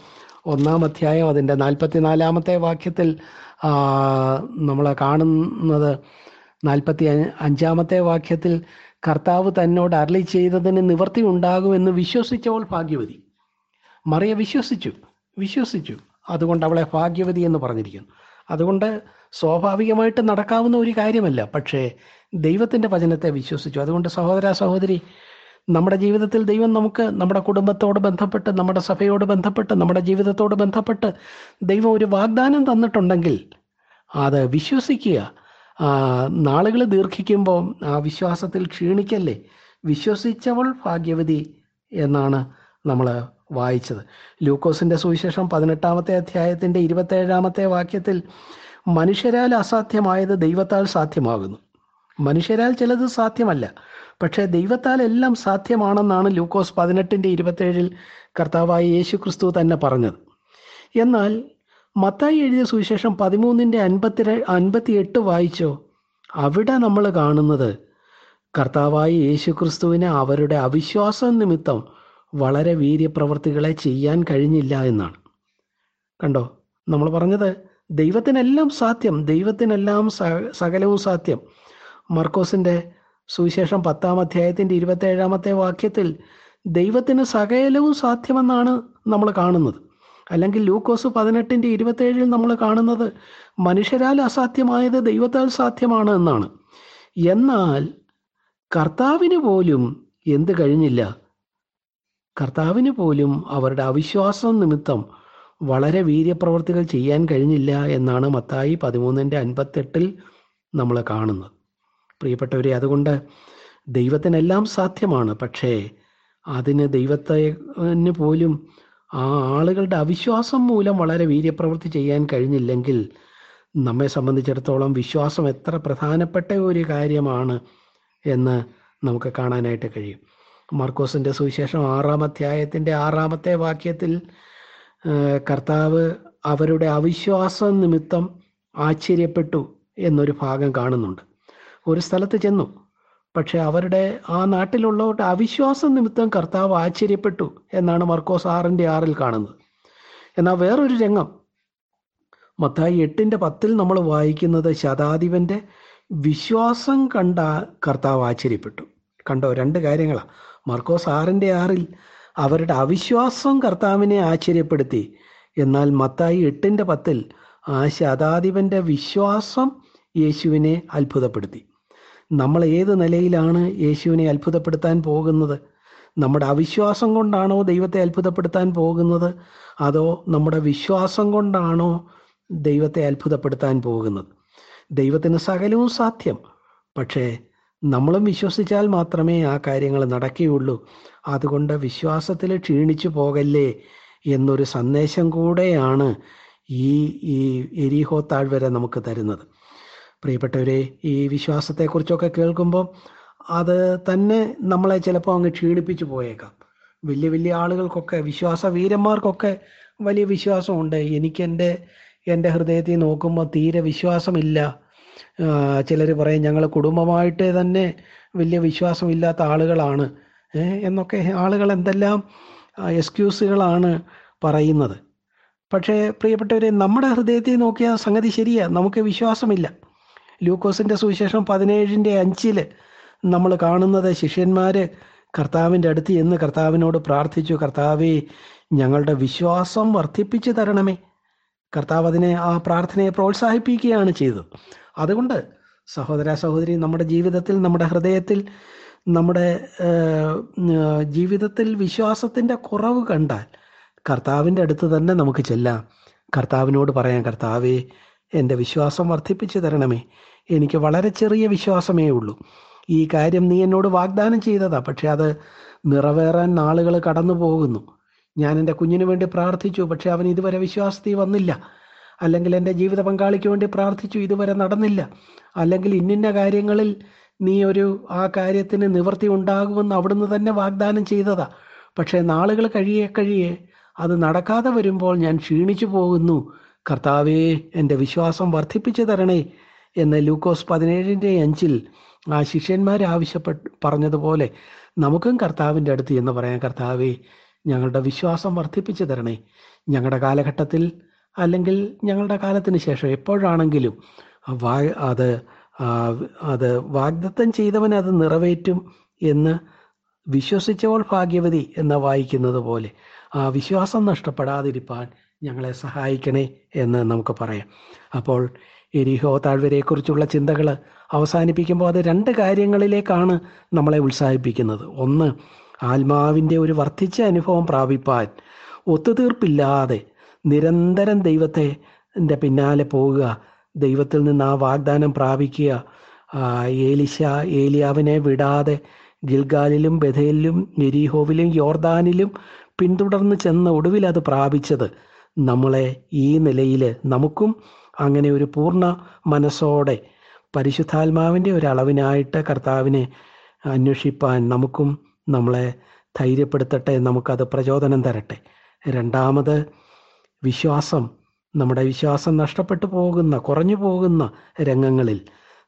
ഒന്നാം അധ്യായം അതിന്റെ നാൽപ്പത്തിനാലാമത്തെ വാക്യത്തിൽ നമ്മൾ കാണുന്നത് നാൽപ്പത്തി അഞ്ചാമത്തെ വാക്യത്തിൽ കർത്താവ് തന്നോട് അരളി ചെയ്തതിന് നിവർത്തി ഉണ്ടാകുമെന്ന് വിശ്വസിച്ചവൾ ഭാഗ്യവതി. മറിയ വിശ്വസിച്ചു വിശ്വസിച്ചു. അതുകൊണ്ട് അവളെ ഭാഗ്യവതി എന്ന് പറഞ്ഞിരിക്കുന്നു. അതുകൊണ്ട് സ്വാഭാവികമായിട്ട് നടക്കാവുന്ന ഒരു കാര്യമല്ല. പക്ഷേ ദൈവത്തിന്റെ വചനത്തെ വിശ്വസിച്ചു. അതുകൊണ്ട് സഹോദര സഹോദരി നമ്മുടെ ജീവിതത്തിൽ ദൈവം നമുക്ക് നമ്മുടെ കുടുംബത്തോട് ബന്ധപ്പെട്ട് നമ്മുടെ സഭയോട് ബന്ധപ്പെട്ട് നമ്മുടെ ജീവിതത്തോട് ബന്ധപ്പെട്ട് ദൈവം ഒരു വാഗ്ദാനം തന്നിട്ടുണ്ടെങ്കിൽ അത് വിശ്വസിക്കുക നാളുകൾ ദീർഘിക്കുമ്പോൾ ആ വിശ്വാസത്തിൽ ക്ഷീണിക്കല്ലേ? വിശ്വസിച്ചവൾ ഭാഗ്യവതി എന്നാണ് നമ്മൾ വായിച്ചത്. ലൂക്കോസിന്റെ സുവിശേഷം പതിനെട്ടാമത്തെ അധ്യായത്തിന്റെ ഇരുപത്തേഴാമത്തെ വാക്യത്തിൽ മനുഷ്യരാൽ അസാധ്യമായത് ദൈവത്താൽ സാധ്യമാകുന്നു. മനുഷ്യരാൽ ചിലത് സാധ്യമല്ല പക്ഷേ ദൈവത്താൽ എല്ലാം സാധ്യമാണെന്നാണ് ലൂക്കോസ് പതിനെട്ടിന്റെ ഇരുപത്തേഴിൽ കർത്താവായ യേശു തന്നെ പറഞ്ഞത്. എന്നാൽ മത്തായി എഴുതിയ സുവിശേഷം പതിമൂന്നിന്റെ അൻപത്തി അൻപത്തി എട്ട് വായിച്ചോ? അവിടെ നമ്മൾ കാണുന്നത് കർത്താവായ യേശു ക്രിസ്തുവിനെ അവരുടെ അവിശ്വാസം നിമിത്തം വളരെ വീര്യപ്രവർത്തികളെ ചെയ്യാൻ കഴിഞ്ഞില്ല എന്നാണ്. കണ്ടോ? നമ്മൾ പറഞ്ഞത് ദൈവത്തിനെല്ലാം സാധ്യം ദൈവത്തിനെല്ലാം സകലവും സാധ്യം. മർക്കോസിന്റെ സുവിശേഷം പത്താം അധ്യായത്തിന്റെ ഇരുപത്തേഴാമത്തെ വാക്യത്തിൽ ദൈവത്തിന് സകലവും സാധ്യമെന്നാണ് നമ്മൾ കാണുന്നത്. അല്ലെങ്കിൽ ലൂക്കോസ് പതിനെട്ടിന്റെ ഇരുപത്തേഴിൽ നമ്മൾ കാണുന്നത് മനുഷ്യരാൽ അസാധ്യമായത് ദൈവത്താൽ സാധ്യമാണ് എന്നാണ്. എന്നാൽ കർത്താവിന് പോലും എന്ത് കഴിഞ്ഞില്ല? കർത്താവിന് പോലും അവരുടെ അവിശ്വാസം നിമിത്തം വളരെ വീര്യപ്രവർത്തികൾ ചെയ്യാൻ കഴിഞ്ഞില്ല എന്നാണ് മത്തായി പതിമൂന്നിന്റെ അൻപത്തെട്ടിൽ നമ്മൾ കാണുന്നത്. പ്രിയപ്പെട്ടവരെ അതുകൊണ്ട് ദൈവത്തിനെല്ലാം സാധ്യമാണ്. പക്ഷേ അതിന് ദൈവത്തിന് പോലും ആ ആളുകളുടെ അവിശ്വാസം മൂലം വളരെ വീര്യപ്രവൃത്തി ചെയ്യാൻ കഴിഞ്ഞില്ലെങ്കിൽ നമ്മെ സംബന്ധിച്ചിടത്തോളം വിശ്വാസം എത്ര പ്രധാനപ്പെട്ട ഒരു കാര്യമാണ് എന്ന് നമുക്ക് കാണാനായിട്ട് കഴിയും. മാർക്കോസിന്റെ സുവിശേഷം ആറാം അധ്യായത്തിന്റെ ആറാമത്തെ വാക്യത്തിൽ കർത്താവ് അവരുടെ അവിശ്വാസം നിമിത്തം ആശ്ചര്യപ്പെട്ടു എന്നൊരു ഭാഗം കാണുന്നുണ്ട്. ഒരു സ്ഥലത്ത് ചെന്നു. പക്ഷെ അവരുടെ ആ നാട്ടിലുള്ളവരുടെ അവിശ്വാസം നിമിത്തം കർത്താവ് ആശ്ചര്യപ്പെട്ടു എന്നാണ് മർക്കോസ് ആറിന്റെ ആറിൽ കാണുന്നത്. എന്നാൽ വേറൊരു രംഗം. മത്തായി എട്ടിന്റെ പത്തിൽ നമ്മൾ വായിക്കുന്നത് ശതാധിപന്റെ വിശ്വാസം കണ്ട കർത്താവ് ആശ്ചര്യപ്പെട്ടു. കണ്ടോ? രണ്ട് കാര്യങ്ങളാണ് മർക്കോസ് ആറിന്റെ ആറിൽ അവരുടെ അവിശ്വാസം കർത്താവിനെ ആശ്ചര്യപ്പെടുത്തി. എന്നാൽ മത്തായി എട്ടിന്റെ പത്തിൽ ആ ശതാധിപന്റെ വിശ്വാസം യേശുവിനെ അത്ഭുതപ്പെടുത്തി. നമ്മൾ ഏത് നിലയിലാണ് യേശുവിനെ അത്ഭുതപ്പെടുത്താൻ പോകുന്നത്? നമ്മുടെ അവിശ്വാസം കൊണ്ടാണോ ദൈവത്തെ അത്ഭുതപ്പെടുത്താൻ പോകുന്നത്? അതോ നമ്മുടെ വിശ്വാസം കൊണ്ടാണോ ദൈവത്തെ അത്ഭുതപ്പെടുത്താൻ പോകുന്നത്? ദൈവത്തിന് സകലവും സാധ്യം. പക്ഷേ നമ്മളും വിശ്വസിച്ചാൽ മാത്രമേ ആ കാര്യങ്ങൾ നടക്കുകയുള്ളൂ. അതുകൊണ്ട് വിശ്വാസത്തിൽ ക്ഷീണിച്ചു പോകല്ലേ എന്നൊരു സന്ദേശം കൂടെയാണ് ഈ ഈ എരിഹോ താഴ്വര നമുക്ക് തരുന്നത്. പ്രിയപ്പെട്ടവരെ ഈ വിശ്വാസത്തെക്കുറിച്ചൊക്കെ കേൾക്കുമ്പോൾ അത് തന്നെ നമ്മളെ ചിലപ്പോൾ അങ്ങ് ക്ഷീണിപ്പിച്ചു പോയേക്കാം. വലിയ വലിയ ആളുകൾക്കൊക്കെ വിശ്വാസ വീരന്മാർക്കൊക്കെ വലിയ വിശ്വാസമുണ്ട്. എനിക്കെന്റെ എന്റെ ഹൃദയത്തിൽ നോക്കുമ്പോൾ തീരെ വിശ്വാസമില്ല. ചിലർ പറയും ഞങ്ങൾ കുടുംബമായിട്ട് തന്നെ വലിയ വിശ്വാസമില്ലാത്ത ആളുകളാണ്. എന്നൊക്കെ ആളുകൾ എന്തെല്ലാം എക്സ്ക്യൂസുകളാണ് പറയുന്നത്. പക്ഷേ പ്രിയപ്പെട്ടവരെ നമ്മുടെ ഹൃദയത്തിൽ നോക്കിയ സംഗതി ശരിയാണ് നമുക്ക് വിശ്വാസമില്ല. ലൂക്കോസിന്റെ സുവിശേഷം പതിനേഴിന്റെ അഞ്ചിൽ നമ്മൾ കാണുന്നത് ശിഷ്യന്മാർ കർത്താവിന്റെ അടുത്ത് എന്ന് കർത്താവിനോട് പ്രാർത്ഥിച്ചു കർത്താവേ ഞങ്ങളുടെ വിശ്വാസം വർദ്ധിപ്പിച്ചു തരണമേ. കർത്താവ് അതിനെ ആ പ്രാർത്ഥനയെ പ്രോത്സാഹിപ്പിക്കുകയാണ് ചെയ്തത്. അതുകൊണ്ട് സഹോദര സഹോദരി നമ്മുടെ ജീവിതത്തിൽ നമ്മുടെ ഹൃദയത്തിൽ നമ്മുടെ ജീവിതത്തിൽ വിശ്വാസത്തിന്റെ കുറവ് കണ്ടാൽ കർത്താവിന്റെ അടുത്ത് തന്നെ നമുക്ക് ചെല്ലാം. കർത്താവിനോട് പറയാം കർത്താവേ എന്റെ വിശ്വാസം വർദ്ധിപ്പിച്ചു തരണമേ. എനിക്ക് വളരെ ചെറിയ വിശ്വാസമേ ഉള്ളൂ. ഈ കാര്യം നീ എന്നോട് വാഗ്ദാനം ചെയ്തതാ. പക്ഷെ അത് നിറവേറാൻ നാളുകൾ കടന്നു പോകുന്നു. ഞാൻ എന്റെ കുഞ്ഞിനു വേണ്ടി പ്രാർത്ഥിച്ചു. പക്ഷെ അവൻ ഇതുവരെ വിശ്വാസത്തിൽ വന്നില്ല. അല്ലെങ്കിൽ എന്റെ ജീവിത പങ്കാളിക്ക് വേണ്ടി പ്രാർത്ഥിച്ചു. ഇതുവരെ നടന്നില്ല. അല്ലെങ്കിൽ ഇന്നിന്ന കാര്യങ്ങളിൽ നീ ഒരു ആ കാര്യത്തിന് നിവൃത്തി ഉണ്ടാകുമെന്ന് അവിടുന്ന് തന്നെ വാഗ്ദാനം ചെയ്തതാ. പക്ഷേ നാളുകൾ കഴിയേ കഴിയേ അത് നടക്കാതെ വരുമ്പോൾ ഞാൻ ക്ഷീണിച്ചു പോകുന്നു. കർത്താവേ എന്റെ വിശ്വാസം വർദ്ധിപ്പിച്ചു തരണേ. എന്ന് ലൂക്കോസ് പതിനേഴിന്റെ അഞ്ചിൽ ആ ശിഷ്യന്മാർ ആവശ്യപ്പെട്ട് പറഞ്ഞതുപോലെ നമുക്കും കർത്താവിന്റെ അടുത്ത് എന്ന് പറയാൻ കർത്താവേ ഞങ്ങളുടെ വിശ്വാസം വർദ്ധിപ്പിച്ചു തരണേ. ഞങ്ങളുടെ കാലഘട്ടത്തിൽ അല്ലെങ്കിൽ ഞങ്ങളുടെ കാലത്തിന് ശേഷം എപ്പോഴാണെങ്കിലും വാ അത് അത് വാഗ്ദത്തം ചെയ്തവൻ അത് നിറവേറ്റും എന്ന് വിശ്വസിച്ചവൾ ഭാഗ്യവതി എന്ന് വായിക്കുന്നത് പോലെ ആ വിശ്വാസം നഷ്ടപ്പെടാതിരിപ്പാൻ ഞങ്ങളെ സഹായിക്കണേ എന്ന് നമുക്ക് പറയാം. അപ്പോൾ എരിഹോ താഴ്വരയെക്കുറിച്ചുള്ള ചിന്തകൾ അവസാനിപ്പിക്കുമ്പോൾ അത് രണ്ട് കാര്യങ്ങളിലേക്കാണ് നമ്മളെ ഉത്സാഹിപ്പിക്കുന്നത്. ഒന്ന് ആത്മാവിന്റെ ഒരു വർദ്ധിച്ച അനുഭവം പ്രാപിപ്പാൻ. ഒത്തുതീർപ്പില്ലാതെ നിരന്തരം ദൈവത്തെ പിന്നാലെ പോവുക ദൈവത്തിൽ നിന്ന് ആ വാഗ്ദാനം പ്രാപിക്കുക. ഏലിശ ഏലിയാവിനെ വിടാതെ ഗിൽഗാലിലും ബഥേലിലും എരിഹോവിലും യോർദാനിലും പിന്തുടർന്ന് ചെന്ന ഒടുവിൽ അത് പ്രാപിച്ചത് നമ്മളെ ഈ നിലയിൽ നമുക്കും അങ്ങനെ ഒരു പൂർണ മനസ്സോടെ പരിശുദ്ധാത്മാവിന്റെ ഒരു അളവിനായിട്ട് കർത്താവിനെ അന്വേഷിപ്പാൻ നമുക്കും നമ്മളെ ധൈര്യപ്പെടുത്തട്ടെ നമുക്കത് പ്രചോദനം തരട്ടെ. രണ്ടാമത് വിശ്വാസം. നമ്മുടെ വിശ്വാസം നഷ്ടപ്പെട്ടു പോകുന്ന കുറഞ്ഞു പോകുന്ന രംഗങ്ങളിൽ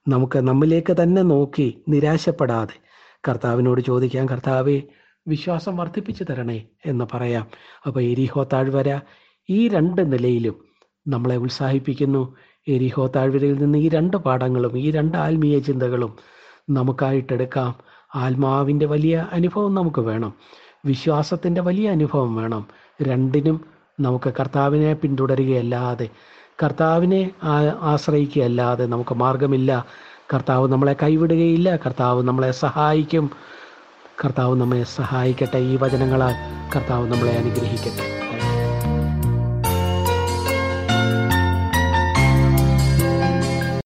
നമുക്ക് നമ്മിലേക്ക് തന്നെ നോക്കി നിരാശപ്പെടാതെ കർത്താവിനോട് ചോദിക്കാം കർത്താവെ വിശ്വാസം വർദ്ധിപ്പിച്ചു തരണേ എന്ന് പറയാം. അപ്പോൾ എരിഹോ താഴ്വര ഈ രണ്ട് നിലയിലും നമ്മളെ ഉത്സാഹിപ്പിക്കുന്നു. എരിഹോ താഴ്വരയിൽ നിന്ന് ഈ രണ്ട് പാഠങ്ങളും ഈ രണ്ട് ആത്മീയ ചിന്തകളും നമുക്കായിട്ടെടുക്കാം. ആത്മാവിന്റെ വലിയ അനുഭവം നമുക്ക് വേണം. വിശ്വാസത്തിന്റെ വലിയ അനുഭവം വേണം. രണ്ടിനും നമുക്ക് കർത്താവിനെ പിന്തുടരുകയല്ലാതെ കർത്താവിനെ ആശ്രയിക്കുകയല്ലാതെ നമുക്ക് മാർഗമില്ല. കർത്താവ് നമ്മളെ കൈവിടുകയില്ല. കർത്താവ് നമ്മളെ സഹായിക്കും. കർത്താവ് നമ്മെ സഹായിക്കട്ടെ ഈ വചനങ്ങളാൽ. കർത്താവ് നമ്മളെ അനുഗ്രഹിക്കട്ടെ.